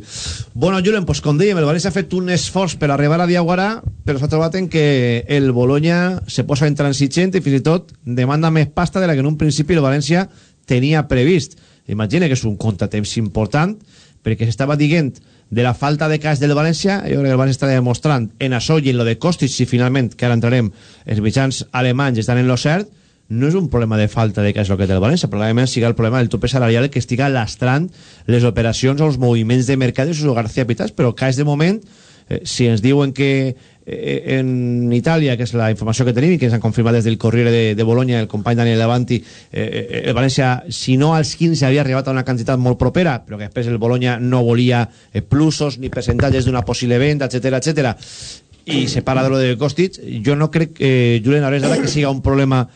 Bueno, Julen, pues, com dèiem, el València ha fet un esforç per arribar a Diaguara, però s'ha trobat en que el Bologna se posa intransigent i fins i tot demanda més pasta de la que en un principi el València tenia previst. Imagina que és un contratemps important, perquè s'estava dient de la falta de cas del València, jo crec que el València està demostrant en això i en lo de Kostic, si finalment, que ara entrarem, els mitjans alemanys estan en lo cert, no és un problema de falta de cas el que té el València, probablement siga el problema del tope salarial que estiga lastrant les operacions o els moviments de mercat de Suso García Pitas, però cas de moment, eh, si ens diuen que eh, en Itàlia, que és la informació que tenim i que ens han confirmat des del Corriere de, de Bologna el company Daniel Levanti eh, eh, el València, si no als 15 havia arribat a una quantitat molt propera però que després el Bologna no volia eh, plusos ni percentatges d'una possible venda, etc etc. i se parla de lo de Kostic jo no crec, eh, Julen, a d'ara que siga un problema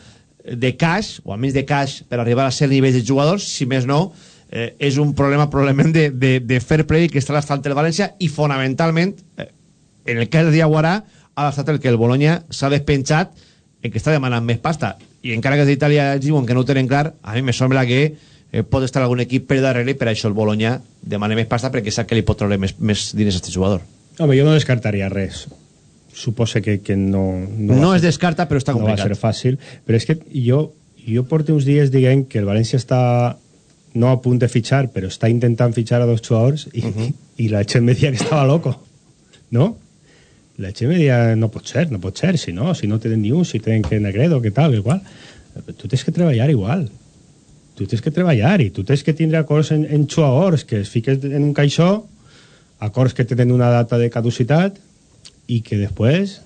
de cash, o almenys de cash per arribar a ser nivell de jugadors, si més no eh, és un problema probablement de, de, de fair play que està l'estat del València i fonamentalment eh, en el cas de Diaguarà ha estat el que el Bologna s'ha despenjat en que està demanant més pasta. I encara que els d'Itàlia diuen que no ho tenen clar a mi me sembla que eh, pot estar algun equip per darrere i per això el Bologna demana més pasta perquè sap que li pot treure més, més diners a aquest jugador. Home, jo no descartaria res. Supose que, que no... no, no es ser- descarta però està no va complicat. ser fàcil, però és que jo, jo porto uns dies dient que el València està no a punt de fitxar, però està intentant fitxar a dos jugadors i, i la gent me que estava loco, no? La gent dia, no pot ser, no pot ser, si no, si no tenen ni un, si tenen que Negredo, que tal, que qual. Tu tens que treballar igual. Tu tens que treballar i tu tens que tindre acords en, en jugadors que es fiques en un caixó, acords que tenen una data de caducitat i que després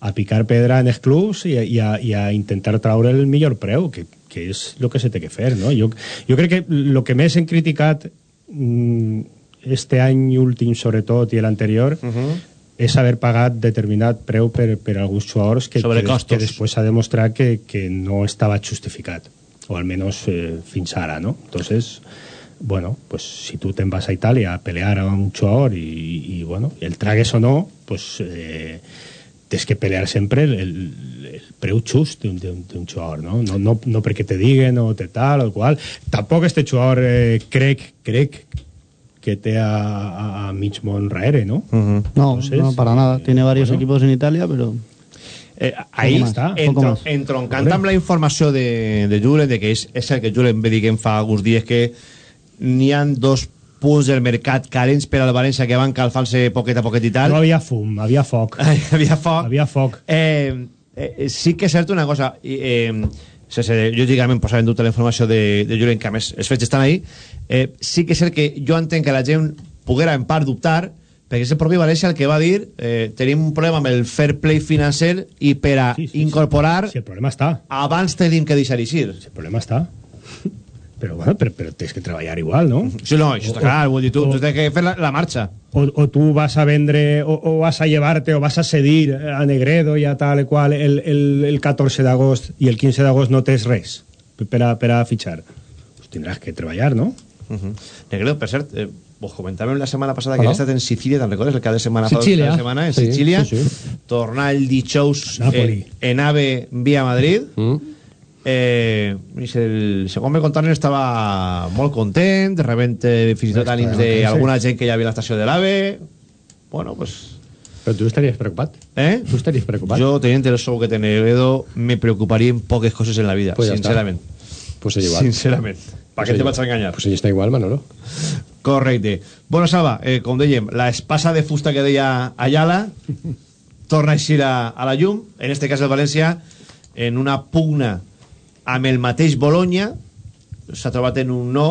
a picar pedra en els clubs i, a- i, a, i a intentar traure el millor preu, que, que és el que se té que fer, no? Jo, jo crec que el que més hem criticat mm, este any últim, sobretot, i l'anterior, uh -huh. És haver pagat determinat preu per, per alguns jugadors que, que, que després s'ha demostrat que, que no estava justificat, o almenys eh, fins ara, no? Entonces, bueno, pues si tú te vas a Italia a pelear a un jugador y, y, bueno, el tragues o no, pues eh, tienes que pelear sempre el, el, el preu just d'un jugador, no? No, no? no perquè te diguen o te tal o qual. Tampoc este jugador eh, crec, crec que té a, a, a mig món raere, no? No, Entonces, no, para nada. Tiene varios bueno. equipos en Italia, pero... Eh, ahí està, poco entro, entroncant amb la informació de, de Julen, de que és, és el que Julen ve dient fa alguns dies que n'hi han dos punts del mercat calents per al València que van calfant-se poquet a poquet i tal. No havia fum, havia foc. havia foc. Havia foc. Eh, eh, sí que és cert una cosa, i, eh, sense, lògicament posar en dubte la informació de, de Julen, que a més els fets estan ahí, eh, sí que és cert que jo entenc que la gent poguera en part dubtar, perquè és el propi València el que va dir eh, tenim un problema amb el fair play financer i per a sí, sí, incorporar Si el problema està. abans tenim que deixar eixir. Si el problema està. Però, bueno, però, però tens que treballar igual, no? Sí, no, això està clar, vull dir, tu, tu tens que fer la, la marxa. O, o tú vas a vendre, o, o vas a llevarte, o vas a cedir a Negredo y a tal y cual el, el, el 14 de agosto y el 15 de agosto no tens res per a, per a fitxar. Pues tendrás que treballar, no? Uh -huh. Negredo, per cert, eh, vos comentàvem la setmana passada que havia estat en Sicília, te'n recordes? El cada setmana fa Sicília. cada setmana, en Sí, Sicília. sí, sí. Tornar el dijous Napoli. eh, en AVE via Madrid. Eh, el segon me contaren estava molt content, de repente fins i tot ànims d'alguna gent que hi havia a l'estació de l'AVE. Bueno, pues... Però tu estaries preocupat. ¿Eh? Tu estaries preocupat. Yo, teniendo el show que tiene Negredo, me preocuparía en pocas cosas en la vida, Pues ya está. sinceramente. Pues igual. Sinceramente. ¿Para qué te vas a engañar? Pues està igual, Manolo. Correcte. Bueno, Salva, eh, com dèiem, la espasa de fusta que deia Ayala torna a eixir a, a la llum, en este cas el València, en una pugna amb el mateix Bologna, s'ha trobat en un no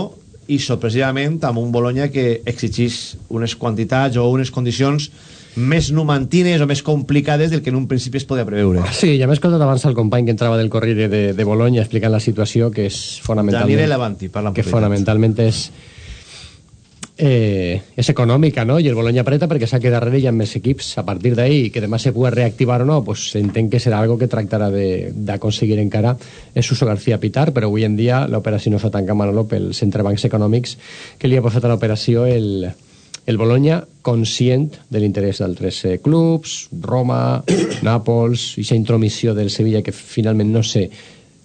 i sorpresivament amb un Bologna que exigeix unes quantitats o unes condicions més numantines o més complicades del que en un principi es podia preveure. Sí, ja m'he escoltat abans el company que entrava del Corriere de, de Bologna explicant la situació que és fonamentalment... Daniele Lavanti, parla amb que fonamentalment és eh, és econòmica, no? I el Bologna apreta perquè s'ha quedat darrere i amb més equips. A partir d'ahí, que demà se pugui reactivar o no, pues entenc que serà algo que tractarà d'aconseguir encara és Suso García Pitar, però avui en dia l'operació no s'ha tancat, Manolo, pels entrebancs econòmics que li ha posat a l'operació el, el Bologna conscient de l'interès d'altres eh, clubs, Roma, Nàpols, i aquesta intromissió del Sevilla que finalment no sé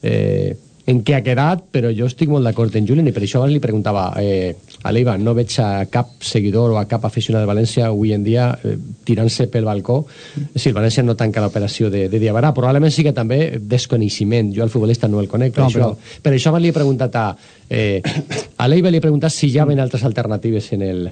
eh, en què ha quedat, però jo estic molt d'acord en Julen i per això abans li preguntava eh, a l'Eiva, no veig a cap seguidor o a cap aficionat de València avui en dia eh, tirant-se pel balcó. Si el València no tanca l'operació de, de Diabarà probablement sí que també desconeixement. Jo al futbolista no el conec per, No, això, però- per això abans li he preguntat a eh, a l'Eiva li he preguntat si hi ha altres alternatives en el,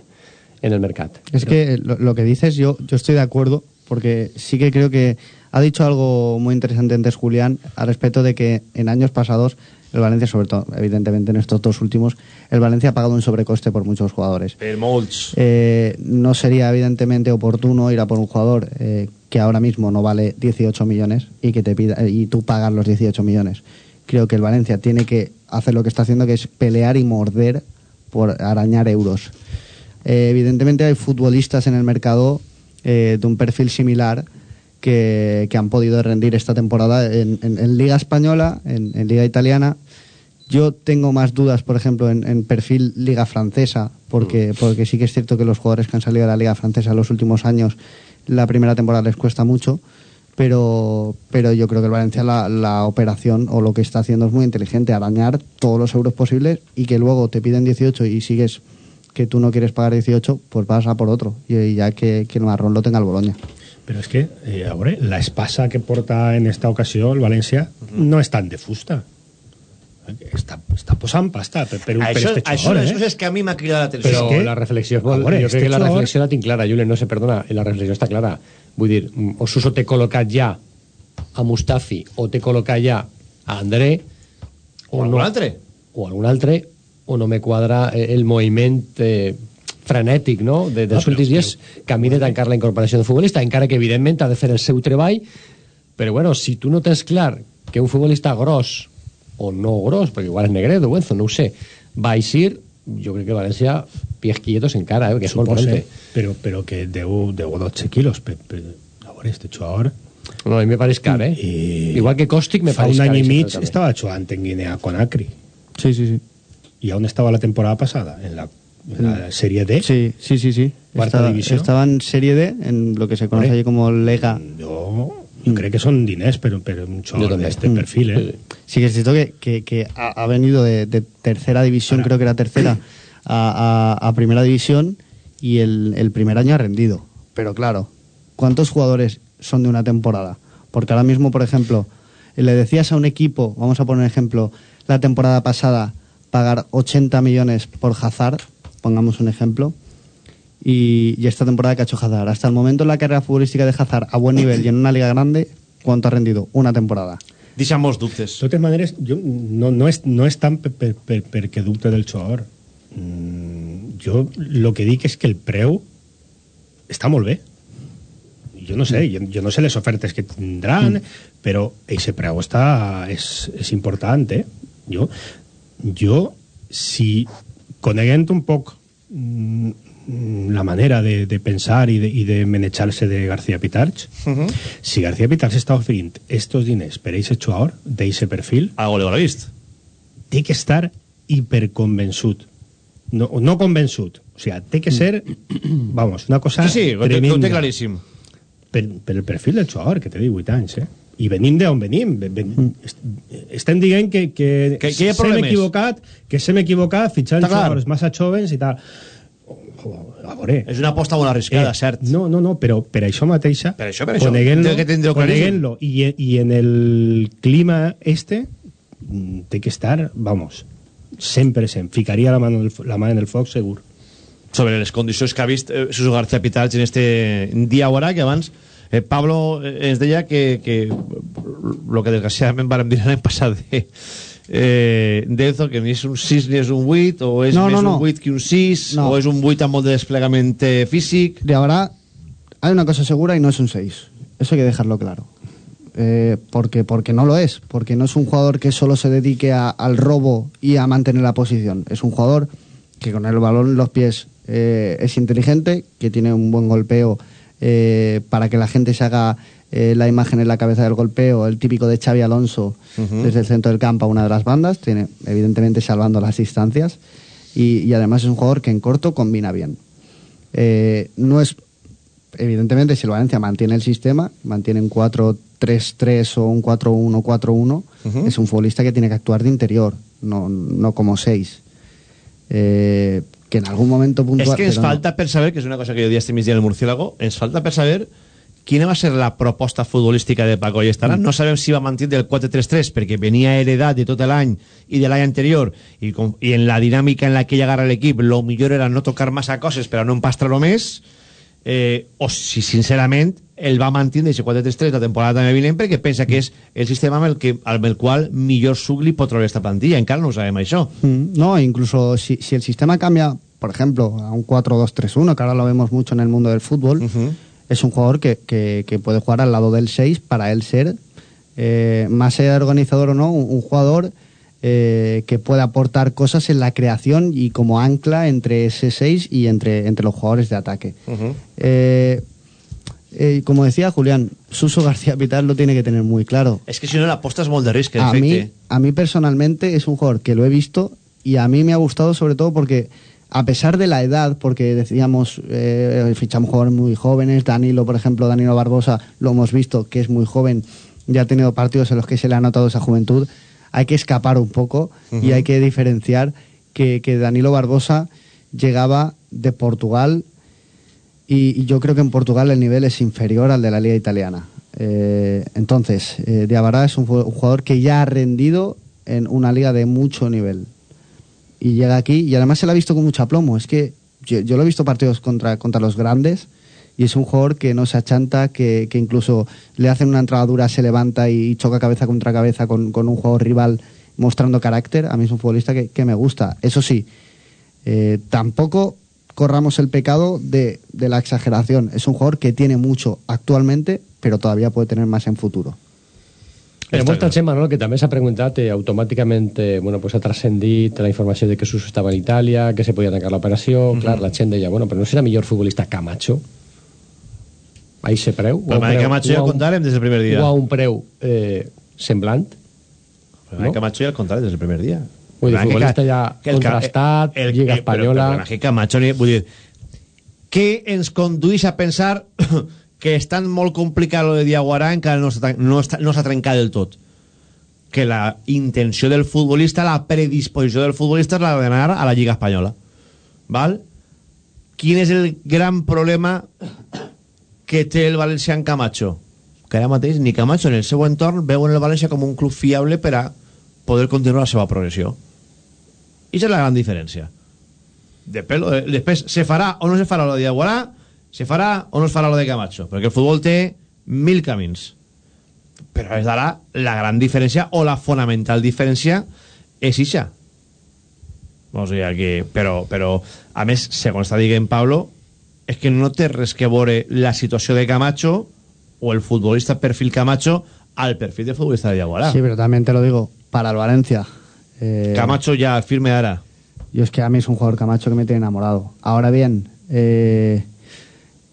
en el mercat. Es que lo, lo que dices, yo, yo estoy de acuerdo, porque sí que creo que ha dicho algo muy interesante antes Julián al respecto de que en años pasados el Valencia, sobre todo, evidentemente en estos dos últimos, el Valencia ha pagado un sobrecoste por muchos jugadores. Per molts. Eh, no sería evidentemente oportuno ir a por un jugador eh, que ahora mismo no vale 18 millones y que te pida y tú pagas los 18 millones. Creo que el Valencia tiene que hacer lo que está haciendo, que es pelear y morder por arañar euros. Eh, evidentemente hay futbolistas en el mercado eh, de un perfil similar que, que han podido rendir esta temporada en, en- en Liga Española, en, en Liga Italiana Yo tengo más dudas, por ejemplo, en, perfil Liga Francesa, porque, porque sí que es cierto que los jugadores que han salido de la Liga Francesa en los últimos años, la primera temporada les cuesta mucho, pero, pero yo creo que el Valencia la, la operación o lo que está haciendo es muy inteligente, arañar todos los euros posibles y que luego te piden 18 y sigues que tú no quieres pagar 18, pues vas a por otro, y, y ya que, que el marrón lo tenga el Boloña. Però és que, eh, a veure, la espasa que porta en esta ocasió el València no és tan de fusta. Està, està posant pasta per, per, un, per Això, este això, xogor, això eh? és que a mi m'ha cridat l'atenció. Però que- la reflexió és molt... Veure, jo crec que la reflexió la tinc clara, Julen, no sé, perdona, la reflexió està clara. Vull dir, o Suso t'he col·locat ja a Mustafi o t'he col·locat ja a André O algun altre. o algun altre o no me quadra eh, el moviment eh, frenètic no? de, dels No, però- últims dies camí de tancar la incorporació de futbolista encara que evidentment ha de fer el seu treball però bueno, si tu no tens clar que un futbolista gros o no gros, perquè igual és Negredo o Enzo, no ho sé, va a eixir jo crec que València pies quietos encara, eh, que és molt Supose, potente. però, però que deu, deu 12 quilos. Per, per, a veure, este jugador... No, a mi me pareix car, eh? I Igual que Còstic me fa pareix un car. any i mig estava jugant en Guinea Conakry. Sí, sí, sí. ¿Y aún estaba la temporada pasada? En la, la Serie D. Sí, sí, sí, sí. Cuarta Estaba, división. estaba en Serie D, en lo que se conoce allí como Lega. Yo, yo creo que son diners, pero, pero un jugador de este Mm. perfil, ¿eh? Sí que es cierto que, que, que ha, ha venido de, de tercera división, creo que era tercera, a, a- a primera división y el, el primer año ha rendido. Pero claro, ¿cuántos jugadores son de una temporada? Porque ahora mismo, por ejemplo, le decías a un equipo, vamos a poner ejemplo, la temporada pasada pagar 80 millones por Hazard, pongamos un ejemplo, y, y esta temporada que ha hecho Hazard. Hasta el momento en la carrera futbolística de Hazard a buen nivel y en una liga grande, ¿cuánto ha rendido? Una temporada. Deixa molts dubtes. De totes maneres, jo no, no, és, no és tant per, per, per, perquè dubte del jugador. Mm, jo el que dic és que el preu està molt bé. Jo no sé, jo, jo no sé les ofertes que tindran, però aquest preu està, és, és important, eh? Jo, jo si coneguent un poc mm, la manera de, de pensar i de, i de manejar-se de García Pitarch, si García Pitarch està oferint estos diners per a aquest jugador, d'aquest perfil, Algo l'haurà vist. té que estar hiperconvençut. No, no convençut. O sigui, té que ser, vamos, una cosa Sí, sí, tremenda. ho té claríssim. Per, per el perfil del jugador, que té 18 anys, eh? I venim d'on venim. Ven, est, estem dient que, que, Que- que s'hem equivocat, que s'hem equivocat fitxant jugadors massa joves i tal. A veure, És una aposta molt arriscada, cert. no, no, no, però per això mateixa, Per això, per això. coneguent-lo, coneguent-lo i, i en el clima este mm, té que estar, vamos, sempre se'n ficaria la mà, en el, la mà en el foc segur. sobre les condicions que ha vist eh, Suso García Pitarch en este dia hora que abans eh, Pablo eh, ens deia que, que lo que desgraciadament vàrem dir l'any passat de, eh, d'Enzo que ni és un 6 ni és un 8 o és No, més no, no. un 8 que un 6 No. o és un 8 amb molt de desplegament eh, físic De ahora hay una cosa segura y no es un 6. Eso hay que dejarlo claro. Eh, porque, porque no lo es. Porque no es un jugador que solo se dedique a- al robo y a mantener la posición. Es un jugador que con el balón en los pies eh, es inteligente, que tiene un buen golpeo eh, para que la gente se haga eh, la imagen en la cabeza del golpeo, el típico de Xavi Alonso Ujú. desde el centro del campo a una de las bandas, tiene evidentemente salvando las distancias y, y además es un jugador que en corto combina bien. Eh, no es evidentemente si el Valencia mantiene el sistema, mantiene un 4-3-3 o un 4-1-4-1, Ujú. es un futbolista que tiene que actuar de interior, no, no como 6. Eh, que en algún momento puntual... és que ens pero no. falta per saber, que és una cosa que jo dia este migdia en el Murciélago, ens falta per saber quina va ser la proposta futbolística de Paco i Estarà. No sabem si va mantenir el 4-3-3 perquè venia heredat de tot l'any i de l'any anterior i, com, i en la dinàmica en la que ell agarra l'equip lo millor era no tocar massa coses per a no empastrar-lo més eh, o si sincerament el va mantenir ese 4-3-3 la temporada també vinent perquè pensa que és el sistema amb el, que, amb el qual millor suc li pot trobar esta plantilla. Encara no ho sabem això. Mm, No, incluso si, si el sistema cambia, por ejemplo, a un 4-2-3-1, que ahora lo vemos mucho en el mundo del fútbol, es un jugador que, que- que puede jugar al lado del 6 para él ser, eh, más sea organizador o no, un, un jugador eh, que puede aportar cosas en la creación y como ancla entre ese 6 y entre, entre los jugadores de ataque. Eh, eh, como decía Julián, Suso García Pitar lo tiene que tener muy claro. És que si no l'apostes molt de risc, en a efecte. mí, a mí personalmente es un jugador que lo he visto y a mí me ha gustado sobre todo porque a pesar de la edad, porque decíamos, eh, fichamos jugadores muy jóvenes, Danilo, por ejemplo, Danilo Barbosa, lo hemos visto, que es muy joven, ya ha tenido partidos en los que se le ha notado esa juventud, hay que escapar un poco y hay que diferenciar que, que Danilo Barbosa llegaba de Portugal y, yo creo que en Portugal el nivel es inferior al de la liga italiana. Eh, entonces, eh, Diabará es un, jugador que ya ha rendido en una liga de mucho nivel. Y llega aquí y además se lo ha visto con mucho aplomo. Es que yo, yo lo he visto partidos contra, contra los grandes y es un jugador que no se achanta, que, que incluso le hacen una entrada dura, se levanta y, choca cabeza contra cabeza con, con un jugador rival mostrando carácter. A mí es un futbolista que, que me gusta. Eso sí, eh, tampoco corramos el pecado de, de la exageración. Es un jugador que tiene mucho actualmente, pero todavía puede tener más en futuro. Però molta gent, Manolo, que també s'ha preguntat eh, automàticament, eh, bueno, pues ha transcendit la informació de que Suso estava en Itàlia, que se podia tancar l'operació, Mhm. clar, la gent deia, bueno, però no serà millor futbolista Camacho? A eixe preu? Però Mike Camacho ja un- contarem des del primer dia. O a un preu eh, semblant? Però no? Camacho ja el contarem des del primer dia. Vull dir, futbolista ja que el contrastat, Lliga Espanyola... Però, però, Camacho, vull dir, què ens condueix a pensar que és tan molt complicat lo de Diaguarà encara no s'ha no no trencat del tot? Que la intenció del futbolista, la predisposició del futbolista és la d'anar a la Lliga Espanyola. Val? Quin és el gran problema que té el València en Camacho? Que ara mateix ni Camacho ni el seu entorn veuen el València com un club fiable per a poder continuar la seva progressió. I és la gran diferència. De pelo, eh, després, se farà o no se farà lo de Diaguarà, se farà o no es farà lo de Camacho, perquè el futbol té mil camins. Però és d'ara la gran diferència o la fonamental diferència és ixa. O sigui, que, però, però, a més, segons està dient Pablo, és que no té res que veure la situació de Camacho o el futbolista perfil Camacho al perfil del futbolista de Diaguarà. Sí, pero también te lo digo, para el Valencia. Eh, Camacho ya firme ahora. Yo es que a mí es un jugador Camacho que me tiene enamorado. Ahora bien, eh,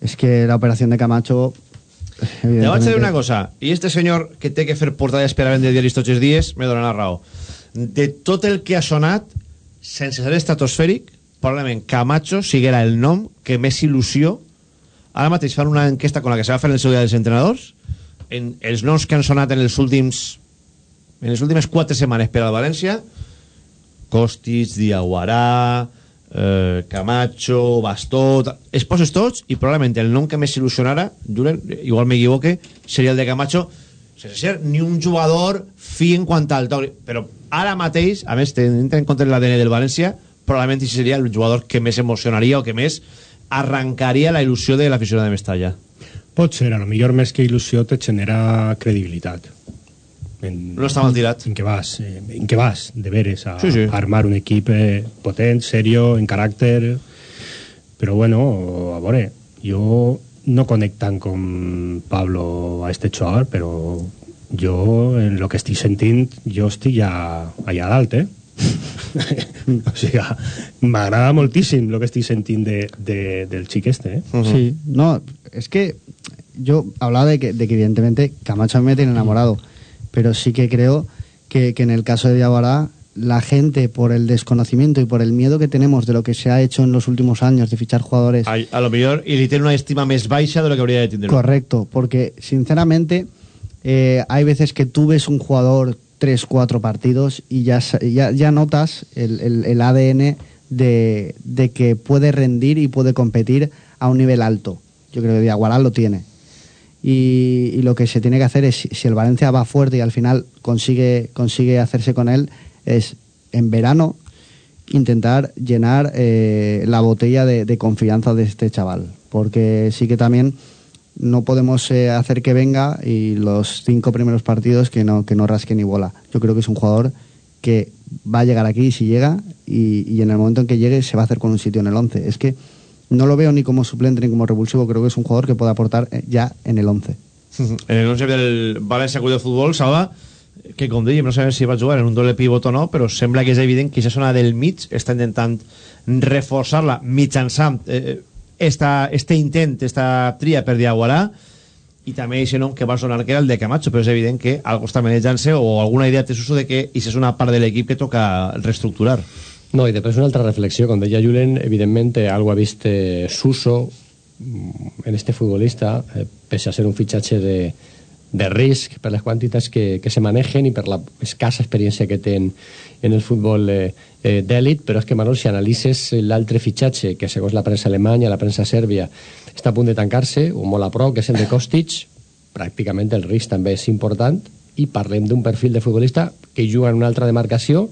es que la operación de Camacho. Le vaig a dir evidentemente- una cosa, i este senyor que té que fer portada d'esperament de diaris tots els dies, me dona la raó. De tot el que ha sonat, sense ser estratosfèric, probablement Camacho siguera el nom que més il·lusió ara mateix fan una enquesta con la que se va fer en el seu dia dels entrenadors en els noms que han sonat en els últims en les últimes quatre setmanes per al València Costis, Diaguarà eh, Camacho, Bastó es poses tots i probablement el nom que més il·lusionara Julen, igual m'equivoque seria el de Camacho sense ser ni un jugador fi en quant al toc però ara mateix, a més tenint en compte l'ADN del València probablement seria el jugador que més emocionaria o que més arrancaria la il·lusió de l'aficionat de Mestalla Pot ser, a lo millor més que il·lusió te genera credibilitat. En, No està mal tirat. En què vas, eh, en què vas, de veres, a, Sí, sí. a armar un equip eh, potent, serio, en caràcter... Però bueno, a veure, jo no conec tant com Pablo a este xor, però jo, en lo que estic sentint, jo estic ja allà dalt, eh? o sigui, m'agrada moltíssim el que estic sentint de, de, del xic este, eh? Sí, no, es que yo hablaba de que, de que evidentemente Camacho a mí me tiene enamorado, pero sí que creo que, que en el caso de Diabará la gente por el desconocimiento y por el miedo que tenemos de lo que se ha hecho en los últimos años de fichar jugadores a, a lo millor i li té una estima baixa de lo que hauria de tindre Correcto, porque sinceramente eh, hay veces que tú ves un jugador tres, cuatro partidos y ya, ya, ya notas el, el- el ADN de, de que puede rendir y puede competir a un nivel alto. Yo creo que Diaguará lo tiene. Y, y lo que se tiene que hacer es, si- el Valencia va fuerte y al final consigue, consigue hacerse con él, es en verano intentar llenar eh, la botella de, de confianza de este chaval. Porque sí que también no podemos eh, hacer que venga y los cinco primeros partidos que no, que no rasque ni bola. Yo creo que es un jugador que va a llegar aquí si llega y, y en el momento en que llegue se va a hacer con un sitio en el 11. Es que no lo veo ni como suplente ni como revulsivo, creo que es un jugador que puede aportar eh, ya en el 11. En el 11 del València Club de Futbol, Salva, que com dèiem, no sabem si va jugar en un doble pivot o no, però sembla que és evident que aquesta zona del mig està intentant reforçar-la mitjançant eh, esta, este intent, esta tria per Diaguarà i també aquest nom que va sonar que era el de Camacho però és evident que algo està manejant-se o alguna idea té Suso de que és una part de l'equip que toca reestructurar No, i després una altra reflexió. Com deia Julen, evidentment, algo ha vist eh, Suso mm, en este futbolista, eh, pese a ser un fitxatge de, de risc per les quantitats que, que se manegen i per la escassa experiència que té en, el futbol eh, eh, d'èlit, però és que, Manol, si analitzes l'altre fitxatge, que segons la premsa alemanya, la premsa sèrbia, està a punt de tancar-se, o molt a prop, que és el de Kostic, pràcticament el risc també és important, i parlem d'un perfil de futbolista que juga en una altra demarcació,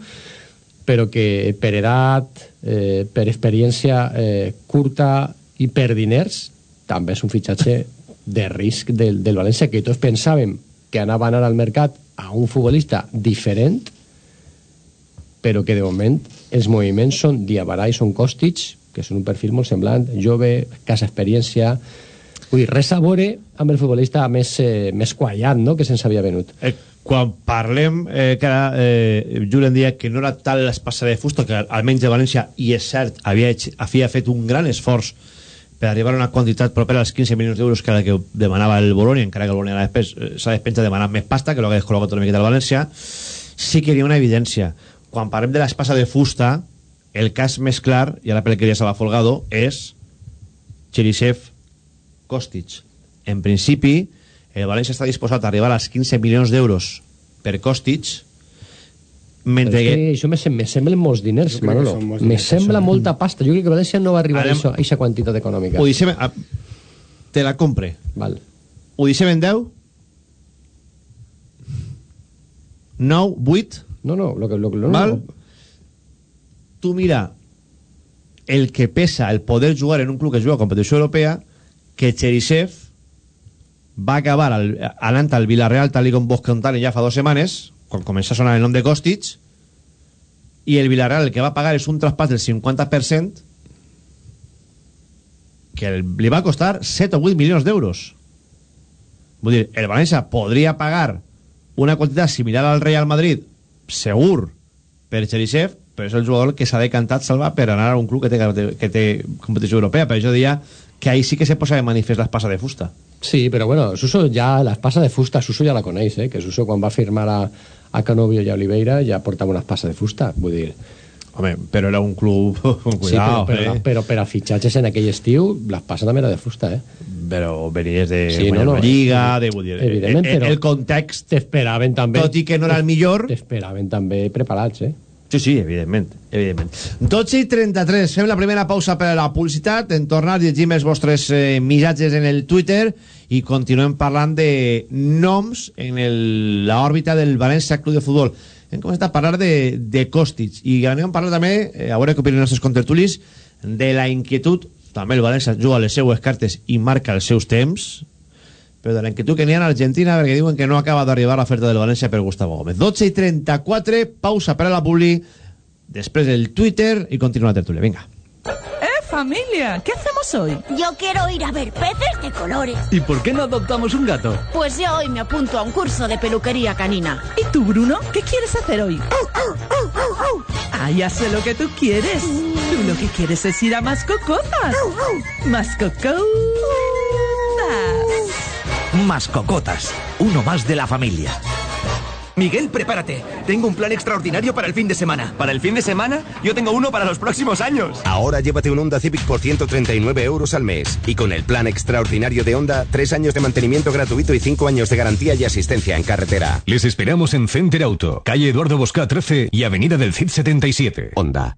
però que per edat, eh, per experiència eh, curta i per diners, també és un fitxatge de risc del, del València, que tots pensàvem que anava a anar al mercat a un futbolista diferent, però que de moment els moviments són Diabarà i són Kostic, que són un perfil molt semblant, jove, escassa experiència... Vull dir, res a veure amb el futbolista més, eh, més quallat, no?, que se'ns havia venut. eh, quan parlem eh, que ara eh, Julen dia que no era tal l'espasa de fusta que almenys de València, i és cert havia, havia fet un gran esforç per arribar a una quantitat propera als 15 milions d'euros que era que demanava el Bologna encara que el Bologna s'ha despenjat demanant més pasta que el que hagués col·locat una miqueta al València sí que hi ha una evidència quan parlem de l'espasa de fusta el cas més clar, i ara pel que ja s'ha Folgado és Cherisev Kostic en principi el València està disposat a arribar als 15 milions d'euros per Kostic mentre que, que això me, sem- me semblen molts diners, Manolo. molts Me diners, sembla això. molta pasta. Jo crec que València no va arribar Anem- a aquesta quantitat econòmica. ho deixem a, te la compre Val. ho deixem en 10 9, 8 No, no, lo que, lo, lo, Val? no. tu mira el que pesa el poder jugar en un club que juga a competició europea que Cherisev va acabar al, anant al Villarreal tal com vos contar ja fa dues setmanes quan comença a sonar el nom de Kostic i el Villarreal el que va pagar és un traspàs del 50% que li va costar 7 o 8 milions d'euros. Vull dir, el València podria pagar una quantitat similar al Real Madrid segur per Cherisev però és el jugador que s'ha decantat salvar per anar a un club que té, que té competició europea. Per això dia que ahí sí que se posa de manifest l'espasa de fusta Sí, però bueno, Suso ja, l'espasa de fusta, Suso ja la coneix, eh? que Suso quan va firmar a, a Canovio i a Oliveira ja portava una espasa de fusta, vull dir... Home, però era un club... sí, però, Cuidado, però, eh? però per a fitxatges en aquell estiu, l'espasa també era de fusta, eh? Però venies de Sí, guanyar no, no, lliga, eh, de, dir, evidentment, el, però- el context... T'esperaven també... Tot i que no era el millor... T'esperaven també preparats, eh? Sí, sí, evidentment, evidentment. 12 i 33, fem la primera pausa per a la publicitat, en tornar llegim els vostres eh, missatges en el Twitter i continuem parlant de noms en l'òrbita del València Club de Futbol. Hem començat a parlar de, de Kostic i anem a parlar també, eh, a veure què opinen els nostres contertulis, de la inquietud, també el València juga les seues cartes i marca els seus temps, però de la inquietud que n'hi ha en Argentina perquè diuen que no acaba d'arribar l'oferta del València per Gustavo Gómez. 12 i 34, pausa per a la publi, després el Twitter i continua la tertulia. Vinga. ¡Eh, familia! ¿Qué hacemos hoy? Yo quiero ir a ver peces de colores. ¿Y por qué no adoptamos un gato? Pues yo hoy me apunto a un curso de peluquería canina. ¿Y tú, Bruno? ¿Qué quieres hacer hoy? Ah, ya sé lo que tú quieres. Tú lo que quieres es ir a Mascocotas. Mascocotas. Mascocotas, uno más de la familia. Miguel, prepárate. Tengo un plan extraordinario para el fin de semana. ¿Para el fin de semana? Yo tengo uno para los próximos años. Ahora llévate un Honda Civic por 139 euros al mes. Y con el plan extraordinario de Honda, tres años de mantenimiento gratuito y cinco años de garantía y asistencia en carretera. Les esperamos en Center Auto, calle Eduardo Bosca 13 y avenida del CID 77. Honda.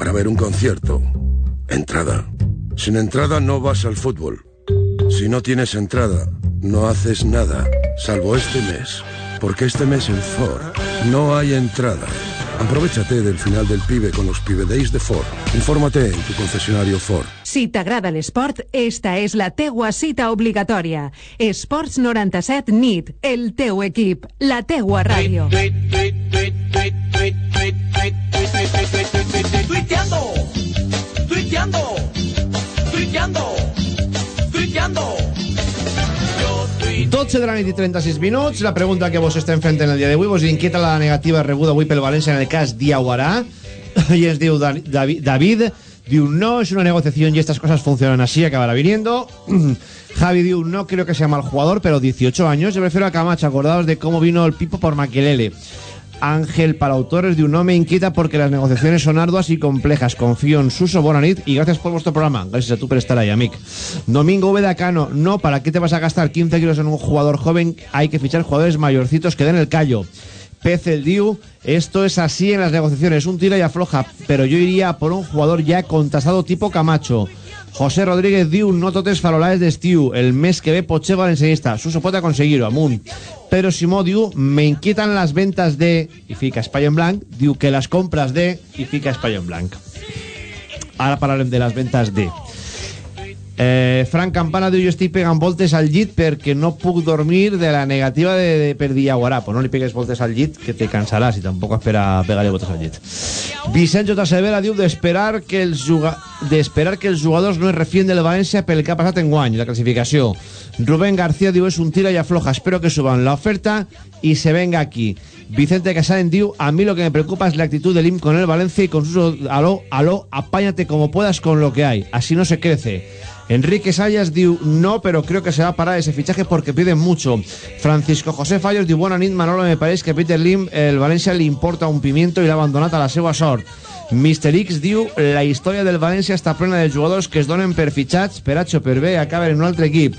Para ver un concierto, entrada. Sin entrada no vas al fútbol. Si no tienes entrada, no haces nada, salvo este mes. Porque este mes en Ford no hay entrada. Aprovechate del final del pibe con los Pibe Days de Ford. Infórmate en tu concesionario Ford. Si t'agrada l'esport, esta és la teua cita obligatòria. Esports 97 NIT, el teu equip, la teua ràdio. Tuiteando, tuiteando, tuiteando, tuiteando. 12 de la nit i 36 minuts. La pregunta que vos estem fent en el dia d'avui vos inquieta la negativa rebuda avui pel València en el cas Diaguarà. I ens diu Da- Davi- David, diu, no es una negociación y estas cosas funcionan así, acabará viniendo. Javi diu, no creo que sea mal jugador, pero 18 años. Yo prefiero a Camacho, acordados de cómo vino el Pipo por Maquelele. Ángel para autores diu, no me inquieta porque las negociaciones son arduas y complejas. Confío en Suso, Bonanit y gracias por vuestro programa. Gracias a tú por estar ahí, amic. Domingo Veda Cano, no, ¿para qué te vas a gastar 15 kilos en un jugador joven? Hay que fichar jugadores mayorcitos que den el callo. Pez el Diu, esto es así en las negociaciones, un tira y afloja, pero yo iría por un jugador ya contrastado tipo Camacho. José Rodríguez Diu, no totes farolaes d'estiu, el mes que ve potser valencianista, Suso pot aconseguir-ho, amunt. Pedro Simó diu, me inquietan las ventas de, i fica espai en blanc, diu que las compras de, i fica espai en blanc. Ara parlarem de les ventas de. Eh, Frank Campana diu jo estic pegant voltes al llit perquè no puc dormir de la negativa de, de per Diaguarà pues no li pegues voltes al llit que te cansaràs i tampoc espera pegar-li voltes al llit. Vicent J. Severa diu d'esperar que els d'esperar que els jugadors no es refien del València pel que ha passat en guany la classificació. Rubén García diu és un tira y afloja espero que suban la oferta y se venga aquí Vicente Casalen diu a mí lo que me preocupa es la actitud del IM con el Valencia y con sus aló, aló, apáñate como puedas con lo que hay así no se crece Enrique Sayas diu no, pero creo que se va a parar ese fichaje porque piden mucho. Francisco José Fallos diu bona nit, Manolo, me pareix que Peter Lim el València li importa un pimiento i l'ha abandonat a la seva sort. Mr. X diu la història del València està plena de jugadors que es donen per fitxats per H o per B acaben en un altre equip.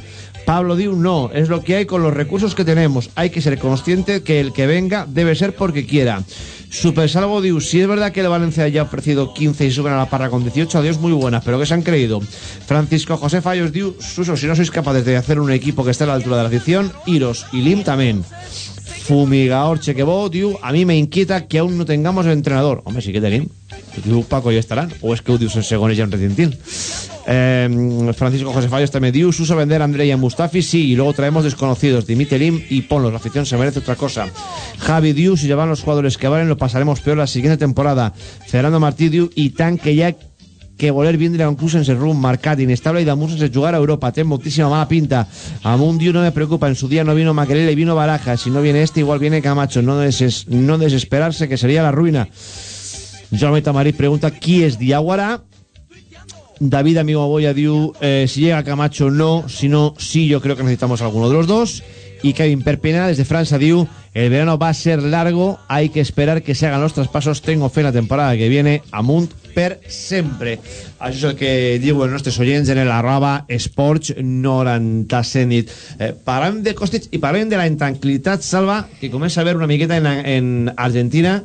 Pablo diu no, es lo que hay con los recursos que tenemos. Hay que ser consciente que el que venga debe ser porque quiera. Super Salvo diu, si es verdad que el Valencia ya ha ofrecido 15 y suben a la parra con 18, adiós muy buenas, pero que se han creído. Francisco José Fallos diu, Suso, si no sois capaces de hacer un equipo que esté a la altura de la afición, iros y Lim también. Fumigador Chequebó diu, a mí me inquieta que aún no tengamos entrenador. Hombre, sí que tenim. Diu Paco i estaran. O és que ho dius en segon i ja un. Eh, Francisco José Fallos también diu, Suso vender a André y a Mustafi, sí, y luego traemos desconocidos, dimite Lim y ponlos, la afición se merece otra cosa. Javi diu, si llevan los jugadores que valen, lo pasaremos peor la siguiente temporada. Fernando Martí diu, i tant que ja que voler vindre a un club sense rumb marcat, inestable i damunt sense jugar a Europa. Té moltíssima mala pinta. Amb un no me preocupa. En su día no vino Maquelele y vino Baraja. Si no viene este, igual viene Camacho. No, deses, no desesperarse, que sería la ruina. Jaume Tamarit pregunta qui és Diaguara. David Amigo Boya diu eh, si llega Camacho no, si no, sí, yo creo que necesitamos alguno de los dos. Y Kevin Perpina desde Francia diu el verano va a ser largo, hay que esperar que se hagan los traspasos. Tengo fe en la temporada que viene. Amunt per sempre. Això és el que diuen els nostres oients en el arroba esports 97 nit. Eh, parlem de Kostic i parlem de la intranquil·litat, Salva, que comença a haver una miqueta en, en Argentina.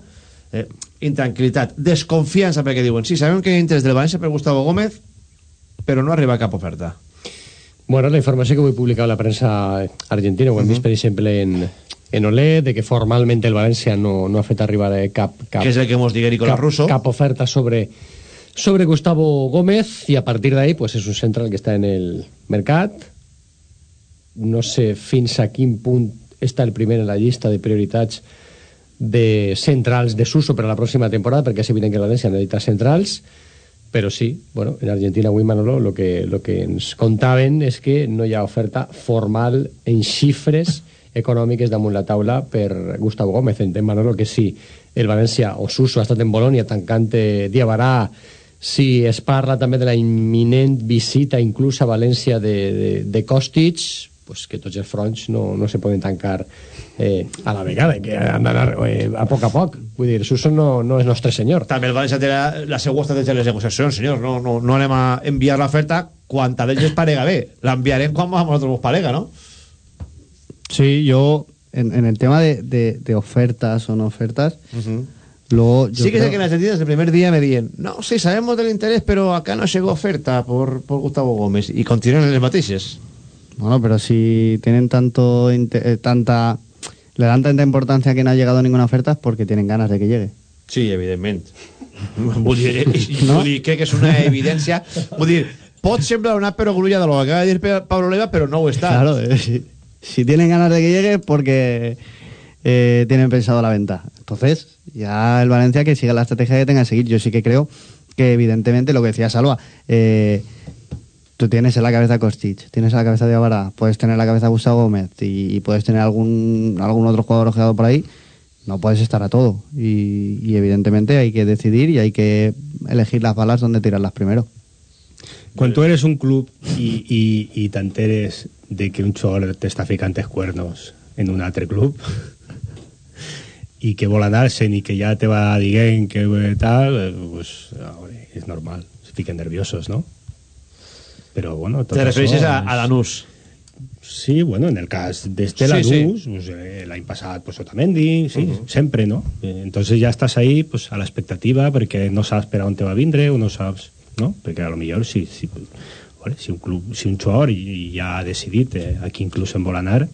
Eh, intranquil·litat, desconfiança perquè diuen, sí, sabem que interès del València per Gustavo Gómez, però no arriba cap oferta. Bueno, la informació que avui publicava la premsa argentina, ho hem vist, per exemple, en, en Olé, de que formalment el València no, no ha fet arribar eh, cap, cap... Que és el que mos digui Nicolás cap, Russo. Cap oferta sobre, sobre Gustavo Gómez, i a partir d'ahí pues, és un central que està en el mercat. No sé fins a quin punt està el primer en la llista de prioritats de centrals de Suso per a la pròxima temporada, perquè és evident que el València necessita centrals, però sí, bueno, en Argentina avui, Manolo, lo que, lo que ens contaven és que no hi ha oferta formal en xifres econòmiques damunt la taula per Gustavo Gómez. Entenc, Manolo, que sí, el València o Suso ha estat en Bolònia tancant eh, Diabarà si es parla també de la imminent visita inclús a València de, de, de Kostic, pues que tots els fronts no, no se poden tancar eh, a la vegada, que han d'anar eh, a poc a poc. Vull dir, Suso no, no és nostre senyor. També el València té la, la seva estratègia de les negociacions, senyor. No, no, no anem a enviar l'oferta quan a d'ells parega bé. L'enviarem quan a nosaltres ens parega, no? Sí, yo en, en el tema de, de, de ofertas o no ofertas, luego yo sí que creo- sé que en Argentina desde el primer día me dirían no, sí, sabemos del interés, pero acá no llegó oferta por, por Gustavo Gómez. Y continúan en les mateixes. Bueno, pero si tienen tanto eh, tanta le dan tanta importancia que no ha llegado ninguna oferta es porque tienen ganas de que llegue. Sí, evidentment. Vull dir, i- No? vull dir, crec que és una evidència. Vull dir, pot semblar una perogrulla de lo que acaba de dir Pe- Pablo Leiva, però no ho està. Claro, eh, si, si tienen ganas de que llegue es porque eh, tienen pensado la venta. Entonces, ya el Valencia que siga la estrategia que tenga que seguir. Yo sí que creo que evidentemente lo que decía Salva, eh, tú tienes en la cabeza a Kostic, tienes en la cabeza a Diabara, puedes tener en la cabeza a Gustavo Gómez y, y puedes tener algún, algún otro jugador ojeado por ahí, no puedes estar a todo. Y, y evidentemente hay que decidir y hay que elegir las balas donde tirarlas primero. Quan tu eres un club i, i, i t'enteres de que un xor t'està ficant els cuernos en un altre club i que vol anar-se'n i que ja te va dient que eh, tal, eh, pues, a veure, és normal, se fiquen nerviosos, no? Però, bueno... tot Te refereixes això a, a Danús. Sí, bueno, en el cas d'este Sí, Lanús, sí. pues, eh, l'any passat pues, Otamendi, sí, sempre, ¿no? Eh, entonces ya estás ahí pues, a la expectativa perquè no saps per on te va vindre o no saps, no? Perquè a lo millor si, si, vale, si un club, si un jugador ja ha decidit eh, a quin club se'n vol anar,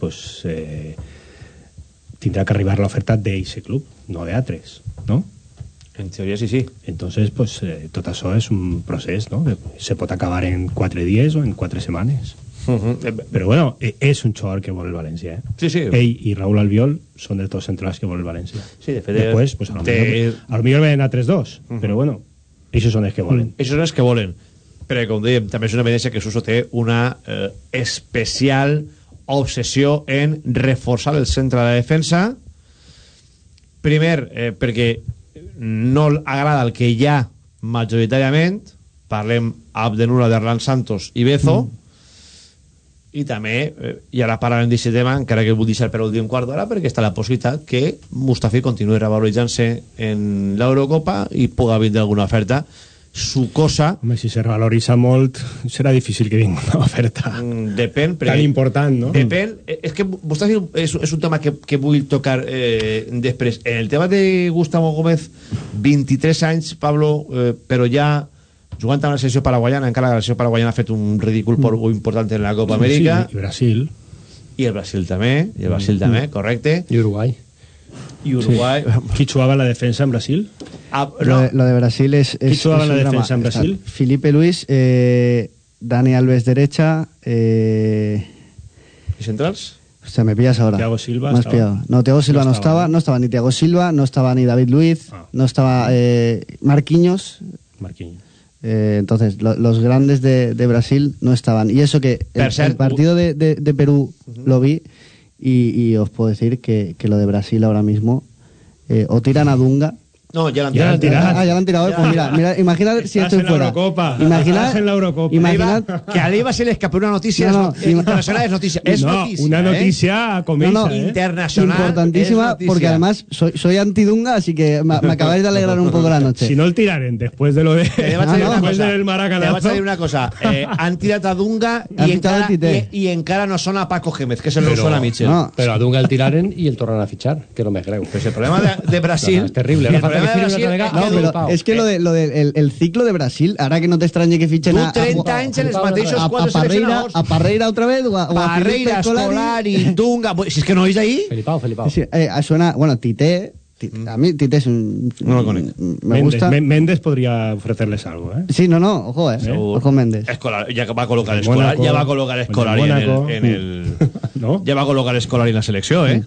pues, eh, tindrà que arribar l'oferta d'eixe club, no d'altres, no? En teoria sí, sí. Entonces, pues, eh, tot això és un procés, no? Que se pot acabar en quatre dies o en quatre setmanes. Però bueno, eh, és un jugador que vol el València, eh? Sí, sí. Ell i Raúl Albiol són dels dos centrals que vol el València. Sí, de fet, Després, pues, a lo té- millor, a lo millor ven a 3-2, però bueno, ells són els que volen. Això són els que volen. Però, com dèiem, també és una evidència que Suso té una eh, especial obsessió en reforçar el centre de la defensa. Primer, eh, perquè no agrada el que hi ha majoritàriament. Parlem Abdenura, Derlan Santos i Bezo. I també, eh, i ara parlarem d'aquest tema, encara que vull deixar per l'últim quart d'hora, perquè està la possibilitat que Mustafi continuï revaloritzant-se en l'Eurocopa i puga vindre alguna oferta sucosa. Home, si se revaloritza molt, serà difícil que vingui una oferta. Mm, depèn. Tan important, no? Depèn. Eh, És que Mustafi és, és un tema que, que vull tocar eh, després. En el tema de Gustavo Gómez, 23 anys, Pablo, eh, però ja jugant amb la selecció paraguayana, encara que la selecció paraguayana ha fet un ridícul por, important en la Copa Amèrica. Sí, i Brasil. I el Brasil també, i el Brasil també, correcte. I Uruguai. I Uruguai. Qui jugava en la defensa en Brasil? Ah, Lo, de, lo de Brasil es. ¿Quién jugaba la un drama. defensa en Está Brasil? Felipe Luis, eh, Dani Alves derecha. Eh, ¿Y centrals? o sea, me pillas ahora. Thiago Silva Me has estaba. pillado. No, Thiago Silva No no, estaba, estaba, no estaba ni Thiago Silva, no estaba ni David Luiz, Ah. no estaba eh, Marquinhos. Marquinhos. Eh, entonces, lo- los grandes de, de Brasil no estaban. Y eso que el, el partido de, de- de Perú lo vi y, y os puedo decir que, que lo de Brasil ahora mismo eh, o tiran a Dunga. No, ya la han tirado. Ya la han tirado. Ah, ya la han tirado. Pues mira, mira imaginad si estoy fuera. Eurocopa. En la Eurocopa. Imaginad que al IVA se le escapó una noticia no, no, internacional. Es noticia. Es. Una ¿eh? noticia ¿eh? internacional. Importantísima, porque además soy, soy antidunga, así que me, me, de alegrar un poco la noche. Si no, el tiraren después de lo de. Te vas a te vas a decir una cosa. Eh, han Dunga y en, cara, no son a Paco Gémez, que se lo son a Michel. Pero a Dunga el tiraren y el Torran a fichar, que no me creo. Pues el problema de, Brasil. es terrible problema de Brasil que no, pero es que lo de, lo de- el, el ciclo de Brasil, ahora que no te extrañe que fichen a, a, 30 anys en els Pau, mateixos a, a Parreira, a otra vez o a, o a Parreira. Escolari, Dunga... Si és que no és ahí... Felipao, Felipao. Sí, eh, suena, bueno, Tite, Tite, a mí Tite es un... No lo. Me Méndez, gusta. Mé- Méndez podría ofrecerles algo, ¿eh? Sí, no, no, ojo, eh. Ojo Méndez. Ja va col·locar El Escolari, Mónaco, ja va col·locar el Escolari en el, Mónaco. en el... ¿No? Ja va col·locar Escolari en la selecció, eh?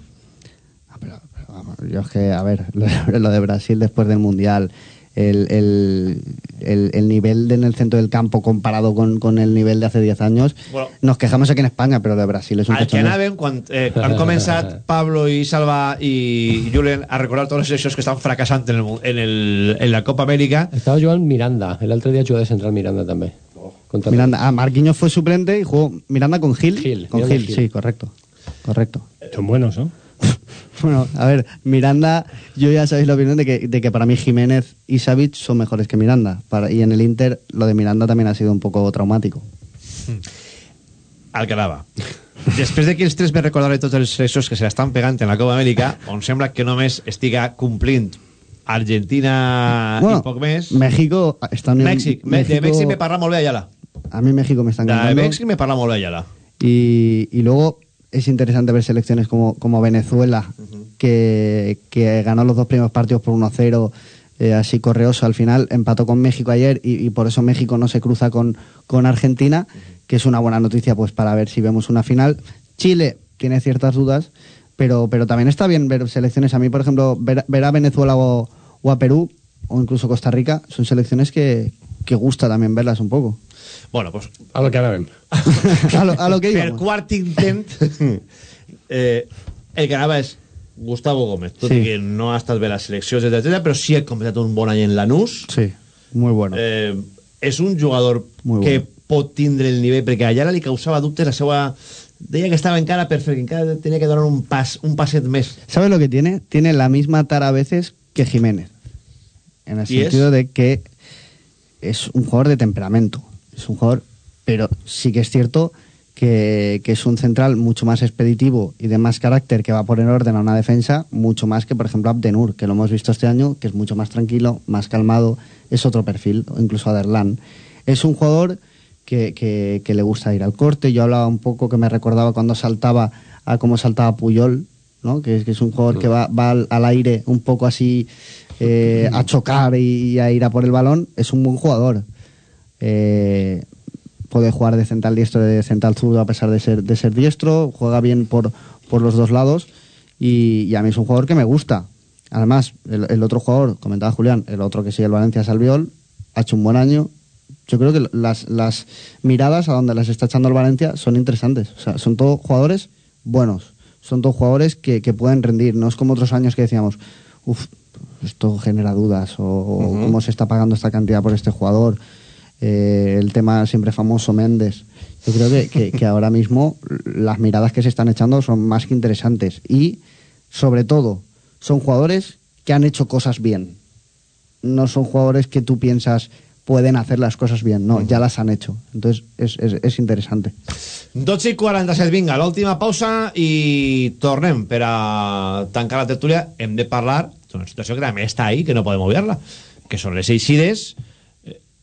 Yo es que, a ver, lo, lo de Brasil después del Mundial, el, el, el- el nivel de- en el centro del campo comparado con, con el nivel de hace 10 años. Bueno. Nos quejamos aquí en España, pero de Brasil es un Al que anaven, quan eh, han començat Pablo i Salva i Julen a recordar totes les seleccions que estan fracassant en, el, mu- en, el, en la Copa Amèrica, Estaba jugando Miranda. El otro día jugó de central Miranda también. Contra- Miranda, ah, Marquinhos fue suplente y jugó Miranda con Gil. con Miranda Gil, Gil. sí, correcto. Correcto. Son buenos, ¿no? Bueno, a ver, Miranda, yo ya sabéis la opinión de que, de que para mí Jiménez y Savic son mejores que Miranda. Para, y en el Inter, lo de Miranda también ha sido un poco traumático. al que anava. Després de que els tres me recordaré tots els seleccions que se l'estan pegant en la Copa Amèrica, on sembla que només estiga complint Argentina Bueno, i poc més. México está uniendo- Mèxic. Me, de Mèxic me parla molt bé Ayala. A mí México me está De. Mèxic me parla molt bé Ayala. Y, y luego es interesante ver selecciones como, como Venezuela, que, que ganó los dos primeros partidos por 1-0, eh, así correoso al final, empató con México ayer y, y por eso México no se cruza con, con Argentina, que es una buena noticia pues para ver si vemos una final. Chile tiene ciertas dudas, pero, pero también está bien ver selecciones. A mí, por ejemplo, ver, ver a Venezuela o, o a Perú, o incluso Costa Rica, son selecciones que, que gusta también verlas un poco. Bueno, pues... A lo que anàvem. a, lo, a lo que Per íbamos. quart intent, eh, el que anava és Gustavo Gómez, tot Sí. i que no ha estat bé les seleccions, etcètera, però sí ha completat un bon any en Lanús. Sí, muy bueno. Eh, és un jugador Muy que bueno. pot tindre el nivell, perquè a Ayala li causava dubtes la seva... Deia que estava encara per fer, que encara tenia que donar un pas, un paset més. ¿Sabes lo que tiene? Tiene la misma tara a veces que Jiménez. En el ¿Y sentido es? de que es un jugador de temperamento. Es un jugador, pero sí que es cierto que, que es un central mucho más expeditivo y de más carácter que va a poner orden a una defensa, mucho más que, por ejemplo, Abdenur, que lo hemos visto este año, que es mucho más tranquilo, más calmado, es otro perfil, o incluso Aderlan. Es un jugador que, que- que le gusta ir al corte. Yo hablaba un poco que me recordaba cuando saltaba a cómo saltaba Puyol, ¿no? que, que es un jugador que va, va al, al aire un poco así eh, a chocar y a ir a por el balón. Es un buen jugador. Eh, puede jugar de central diestro de central zurdo a pesar de ser, de ser diestro. Juega bien por, por los dos lados. Y, y a mí es un jugador que me gusta. Además, el, el otro jugador, comentaba Julián, el otro que sigue el Valencia es Albiol, ha hecho un buen año. Yo creo que las, las miradas a donde las está echando el Valencia son interesantes. O sea, son todos jugadores buenos. Son todos jugadores que, que pueden rendir. No es como otros años que decíamos, uff, esto genera dudas. O, cómo se está pagando esta cantidad por este jugador. Eh, el tema siempre famoso Méndez. Yo creo que, que- que ahora mismo las miradas que se están echando son más que interesantes. Y, sobre todo, son jugadores que han hecho cosas bien. No son jugadores que tú piensas pueden hacer las cosas bien. No, ya las han hecho. Entonces, es, es- es interesante. 12 i 47, vinga, l'última pausa i tornem per a tancar la tertúlia. Hem de parlar d'una situació que també està ahí, que no podem obviar-la, que són les eixides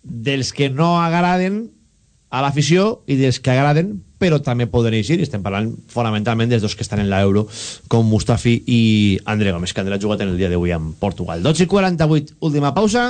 dels que no agraden a l'afició i dels que agraden però també poden eixir, i estem parlant fonamentalment dels dos que estan en l'Euro, com Mustafi i André Gómez, que André ha jugat en el dia d'avui amb Portugal. 12 i 48, última pausa,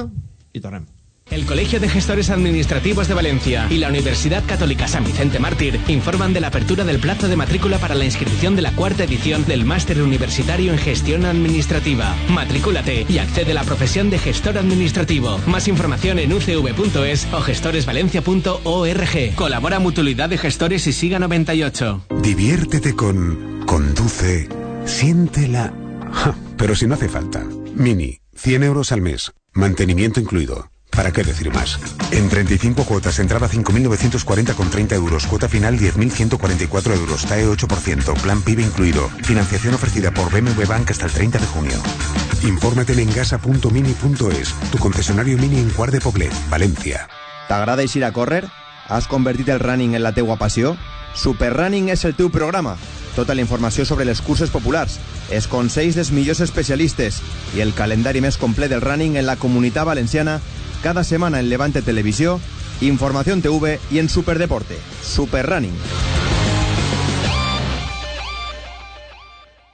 i tornem. El Colegio de Gestores Administrativos de Valencia y la Universidad Católica San Vicente Mártir informan de la apertura del plazo de matrícula para la inscripción de la cuarta edición del Máster Universitario en Gestión Administrativa. Matrículate y accede a la profesión de gestor administrativo. Más información en ucv.es o gestoresvalencia.org. Colabora Mutualidad de Gestores y Siga 98. Diviértete con Conduce, siéntela. Ja, pero si no hace falta. Mini, 100 euros al mes. Mantenimiento incluido. ¿Para qué decir más? En 35 cuotas, entrada 5.940 con 30 euros, cuota final 10.144 euros, TAE 8%, plan PIB incluido. Financiación ofrecida por BMW Bank hasta el 30 de junio. Infórmate en gasa.mini.es, tu concesionario Mini en Quart de Poblet, Valencia. T'agrada eixir a córrer? Has convertit el running en la teua passió? Super Running és el teu programa. Tota la sobre les curses populars, els consells dels millors especialistes i el calendari més complet del running en la comunitat valenciana cada setmana en Levante Televisió, Informació TV i en Superdeporte. Super Running.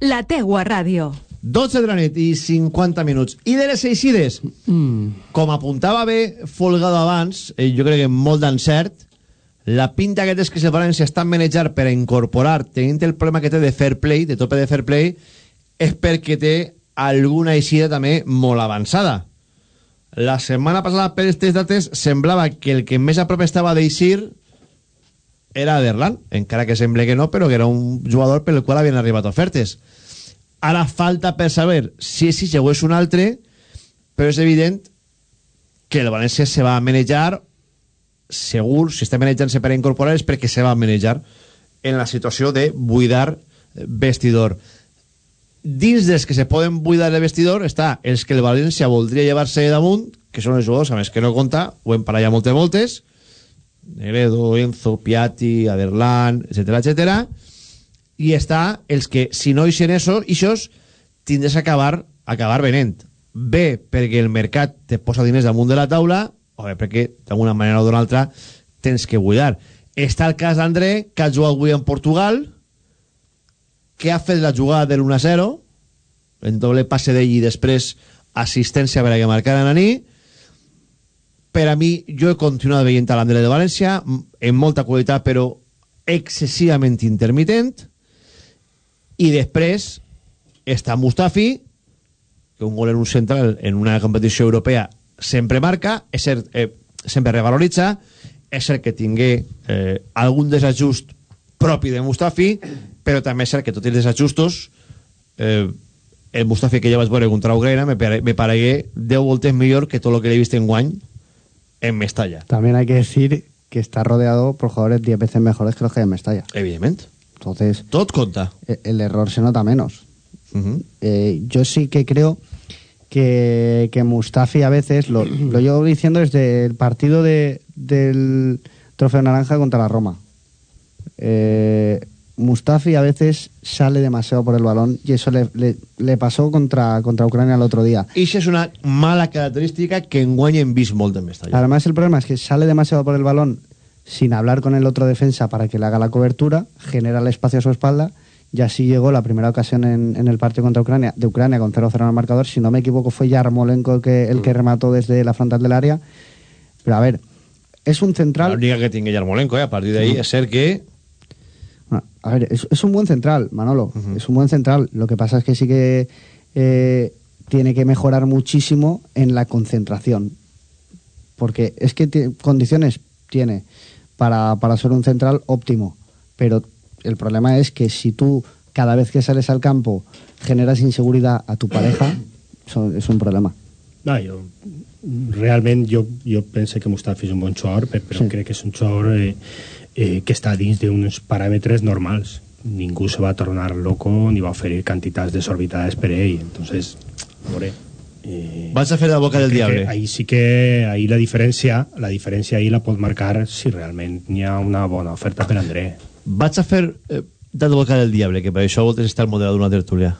la teua ràdio. 12 de la nit i 50 minuts. I de les eixides, mm. com apuntava bé Folgado abans, eh, jo crec que molt d'encert, la pinta que és que el València està manejar per a incorporar, tenint el problema que té de fair play, de tope de fair play, és perquè té alguna eixida també molt avançada. La setmana passada, per aquestes dates, semblava que el que més a prop estava d'eixir era Aderlan, encara que sembla que no, però que era un jugador per el qual havien arribat ofertes. Ara falta per saber si si o és un altre, però és evident que el València se va manejar segur, si està manejant-se per incorporar és perquè se va manejar en la situació de buidar vestidor dins dels que se poden buidar el vestidor està els que el València voldria llevar-se damunt, que són els jugadors a més que no compta, ho hem parat ja moltes voltes Negredo, Enzo, Piatti, Aderlan, etc etc. i està els que si no eixen eso, ixos tindràs a acabar, acabar venent bé perquè el mercat te posa diners damunt de la taula o bé perquè d'alguna manera o d'una altra tens que buidar està el cas d'André que ha jugat avui en Portugal que ha fet la jugada del 1-0 en doble passe d'ell i després assistència per a que marcara Naní per a mi jo he continuat veient a l'André de València en molta qualitat però excessivament intermitent. I després està Mustafi que un gol en un central en una competició europea sempre marca és cert, eh, sempre revaloritza. És cert que tingué eh, algun desajust propi de Mustafi però també és cert que tots els desajustos eh, el Mustafi que ja vaig veure contra Ucrania me, pare, me paregué 10 voltes millor que tot lo que le he vist en guany en Mestalla. También hay que decir que está rodeado por jugadores 10 veces mejores que los que hay en Mestalla. Evidentemente. Entonces... Todo conta. El, el error se nota menos. Uh -huh. eh, yo sí que creo que, que Mustafi a veces, lo, lo llevo diciendo desde el partido de, del Trofeo Naranja contra la Roma. Eh, Mustafi a veces sale demasiado por el balón y eso le, le, le pasó contra, contra Ucrania el otro día. Y esa es una mala característica que enguaña en Bismol Mestalla. Además el problema es que sale demasiado por el balón sin hablar con el otro defensa para que le haga la cobertura, genera el espacio a su espalda y así llegó la primera ocasión en, en el partido contra Ucrania, de Ucrania con 0-0 en el marcador. Si no me equivoco fue Yarmolenko el que, el mm. que remató desde la frontal del área. Pero a ver, es un central... La única que tiene Yarmolenko, ¿eh? a partir de ahí, mm. es ser que a ver, es, es, un buen central, Manolo. Uh -huh. Es un buen central. Lo que pasa es que sí que eh, tiene que mejorar muchísimo en la concentración. Porque es que condiciones tiene para, para ser un central óptimo. Pero el problema es que si tú, cada vez que sales al campo, generas inseguridad a tu pareja, eso es un problema. No, jo, realment jo, jo pense que Mustafi és un bon jugador, però sí. crec que és un jugador eh, eh, que està dins d'uns paràmetres normals. Ningú se va tornar loco ni va oferir quantitats desorbitades per ell. Entonces, a veure... Eh, Vas a fer la boca del diable. Ahí sí que ahí la diferència, la diferència ahí la pot marcar si realment n'hi ha una bona oferta per André. Vaig a fer eh, de boca del diable, que per això voltes estar el model d'una tertúlia.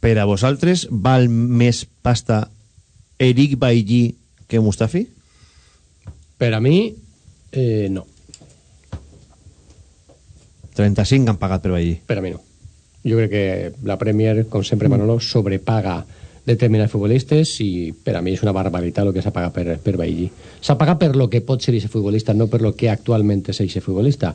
Per a vosaltres val més pasta Eric Bailly que Mustafi? Per a mi, eh, no. 35 han pagat per Bailly. Per a mi no. Jo crec que la Premier, com sempre Manolo, sobrepaga determinats futbolistes i per a mi és una barbaritat el que s'ha pagat per, per Bailly. S'ha pagat per lo que pot ser aquest futbolista, no per lo que actualment és aquest futbolista.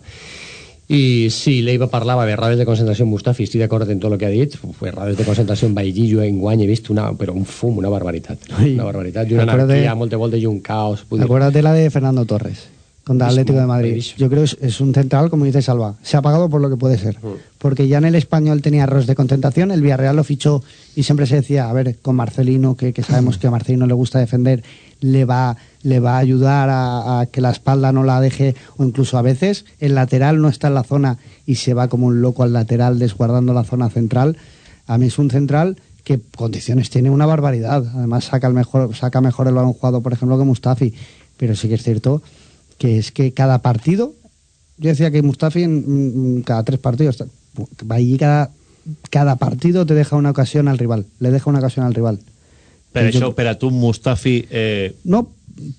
I sí, l'Eiva parlava de errades de concentració en Mustafi, estic d'acord en tot el que ha dit, Uf, errades de concentració en Bailly, jo en guany he vist una, però un fum, una barbaritat. Una barbaritat, i una anarquia, moltes voltes i un caos. Acuérdate la de Fernando Torres contra el Atlético de Madrid. Yo creo que es un central, como dice Salva. Se ha pagado por lo que puede ser. Porque ya en el español tenía arroz de concentración, el Villarreal lo fichó y siempre se decía, a ver, con Marcelino, que, que sabemos que a Marcelino le gusta defender, le va, le va a ayudar a, a que la espalda no la deje, o incluso a veces el lateral no está en la zona y se va como un loco al lateral desguardando la zona central. A mí es un central que condiciones tiene una barbaridad. Además saca, el mejor, saca mejor el balón jugado, por ejemplo, que Mustafi. Pero sí que es cierto que es que cada partido, yo decía que Mustafi en, en cada tres partidos, va allí cada, cada partido te deja una ocasión al rival, le deja una ocasión al rival. Per Yo- això, per a tu, Mustafi... Eh, no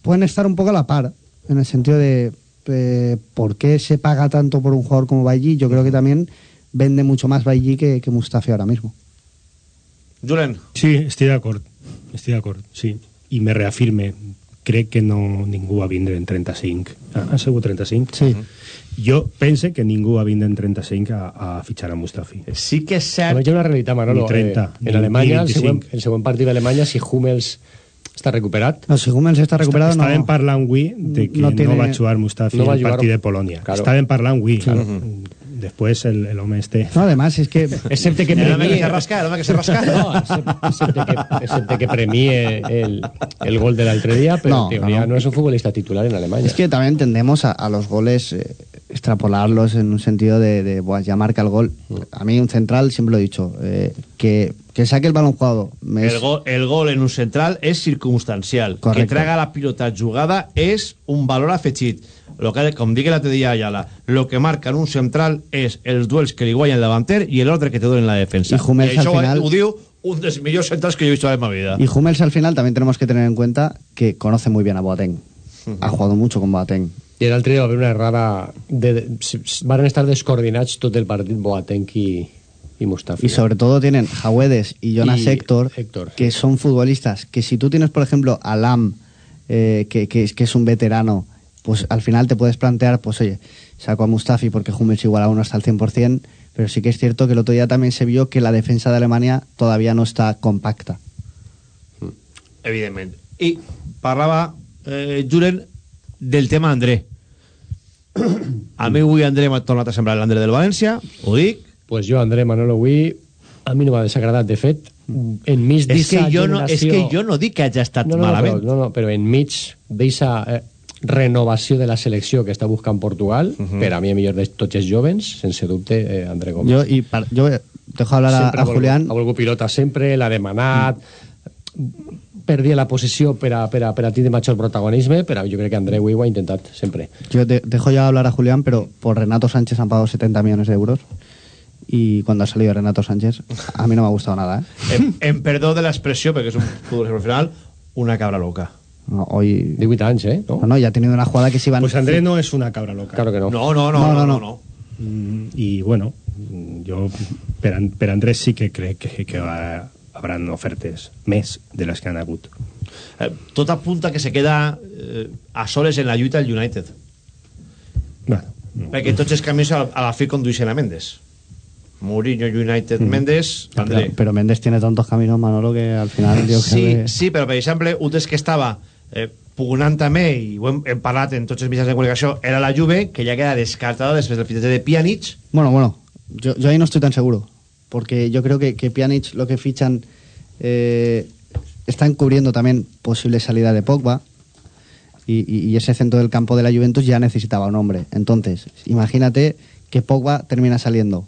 pueden estar un poco a la par en el sentido de eh, por qué se paga tanto por un jugador como Bailly. Yo creo que también vende mucho más Bailly que, que Mustafi ahora mismo. Julen. Sí, estic d'acord. Estic d'acord, sí. I me reafirme. Crec que no ningú va vindre en 35. Ha, ha sigut 35? Sí. Jo pense que ningú va vindre en 35 a, a fitxar a Mustafi. Sí que és cert... També hi ha una realitat, Manolo. Ni 30, eh, ni- en Alemanya, ni el següent, 25. el següent partit d'Alemanya, si Hummels està recuperat... No, si Hummels està recuperat, no- Estàvem parlant avui de que no no, tiene- va jugar Mustafi no va el jugar- partit de Polònia. Claro. Estàvem parlant avui. Claro. Después el, el home este... No, además es que... Excepte que El home que premie... se rasca, el que se rasca. No, excepte, que, excepte que premie el, el gol del otro día, pero No, en teoría no, no, no. es un futbolista titular en Alemania. Es que también tendemos a, a los goles eh, extrapolarlos en un sentido de, de buah, ya marca el gol. A mí un central, siempre lo he dicho, eh, que, que saque el balón jugado. me es- El gol, el gol en un central és circumstancial. Correcte. Que traga la pilota jugada és un valor afegit. Lo que, com digui l'altre dia Ayala, lo que marca en un central és els duels que li guanya el davanter i l'ordre que te donen la defensa. I Hummels al això final- ho diu un dels millors centrals que jo he visto en la meva vida. Y Hummels al final también tenemos que tener en cuenta que conoce muy bien a Boateng. Ha jugado mucho con Boateng. I l'altre dia va haver una errada... De, de, van estar descoordinats tot el partit Boateng i, i Mustafi. Y sobre todo tienen Jawedes y Jonas Y Héctor, Héctor. que son futbolistas que si tú tienes, por ejemplo, a Lam, eh, que, que, que es un veterano, pues al final te puedes plantear, pues oye, saco a Mustafi porque Hummels igual a uno hasta el 100%, pero sí que es cierto que el otro día también se vio que la defensa de Alemania todavía no está compacta. Evidentment. I parlava eh, Julen del tema André. A mi avui André m'ha tornat a semblar l'André del València, ho dic. Pues jo, André Manolo, avui a mi no m'ha desagradat. De fet, enmig És que, jo no, és generació... que jo no dic que hagi estat no, no, malament. Però, no, no, però enmig d'eixa eh, renovació de la selecció que està buscant Portugal, Mhm. per a mi el millor de tots els jovens, sense dubte, eh, André Gómez. Yo, y para- yo dejo hablar a, Sempre a volgut- Julián. Ha volgut pilota sempre, l'ha demanat, perdia la posició per a, per a, per a tindre major protagonisme, però jo crec que André avui ho ha intentat sempre. Yo de- dejo ya hablar a Julián, pero por Renato Sánchez han pagado 70 millones de euros. Y cuando ha salido Renato Sánchez, a mí no me ha gustado nada. ¿eh? En, en perdó de l'expressió, perquè és un futbolista professional, una cabra loca. No, hoy... 18 anys, ¿eh? No, no, ya ha tenido una jugada que se iban... Pues André no es una cabra loca. Claro que no. No, no, no, No, no, no, no. no. no. Mm, I, bueno, mm, jo per, per Andrés sí que crec que, que va, hauran ofertes més de les que han hagut. Eh, tot apunta que se queda eh, a soles en la lluita del United. Bueno, Perquè tots els camins a, a la fi condueixen a Mendes. Mourinho, United, Mendes, André. Pero, pero Méndez tiene tantos caminos, Manolo, que al final yo Sí, que... sí, però per exemple, un dels que estava eh, pugnant també, i ho hem, hem parlat en tots els mitjans de comunicació, era la Juve, que ja queda descartada després del fitxatge de Pjanic. Bueno, bueno, yo, yo ahí no estoy tan seguro. Porque yo creo que, que Pjanic lo que fichan eh, están cubriendo también posible salida de Pogba. Y, y- y ese centro del campo de la Juventus ya necesitaba un hombre. Entonces, imagínate que Pogba termina saliendo.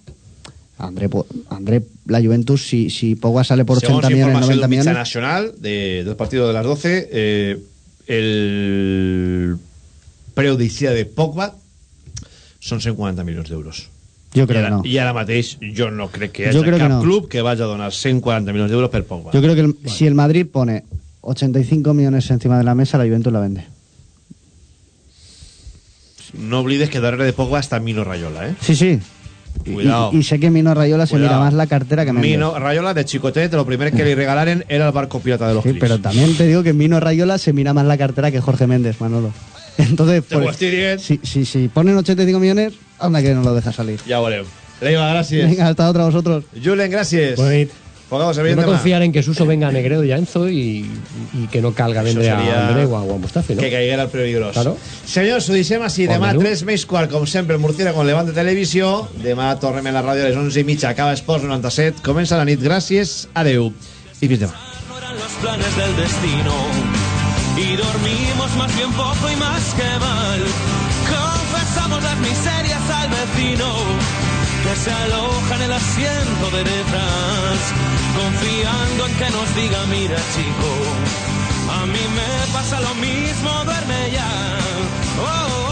André, André la Juventus, si, si Pogba sale por 80 Segons millones, informació 90 d'un mitjà millones. nacional de, del partido de las 12, eh, el preu d'eixida de Pogba són 140 milions d'euros. Yo creo I ara, que no. I ara mateix jo no crec que hi Jo hagi que no. club que vagi a donar 140 milions d'euros per Pogba. Yo creo que el- si el Madrid pone 85 millones encima de la mesa, la Juventus la vende. No oblides que darrere de Pogba està Mino Rayola, eh? Sí, sí. Y- Cuidado. Y, y sé que Mino Rayola se mira más la cartera que Mendes. Mino Rayola de Chicotet, lo primer que le regalaren era el barco pirata de los Sí, Clis. pero también te digo que Mino Rayola se mira más la cartera que Jorge Méndez, Manolo. Entonces, por- si, si, si ponen 85 millones, anda que no lo deja salir. Ho veurem. Leiva, gràcies. Venga, hasta otra vosotros. Julen, nit. Pongamos Hem de tema. confiar en que Suso venga a Negredo y a Enzo y, y que no calga vendre a André o a, Mustafi, ¿no? Que caiguera el peligrós. Claro. Senyors, ho deixem així. Bon Demà, menú. 3 més quart, com sempre, Murciera con Levante Televisió. Demà tornem a la ràdio a les 11 i mitja. Acaba Esports 97. Comença la nit. Gràcies. Adeu. I fins demà. los planes del destino. y dormimos más bien poco y más que mal. Confesamos las miserias al vecino que se aloja en el asiento de detrás, confiando en que nos diga, mira chico, a mí me pasa lo mismo, duerme ya. Oh,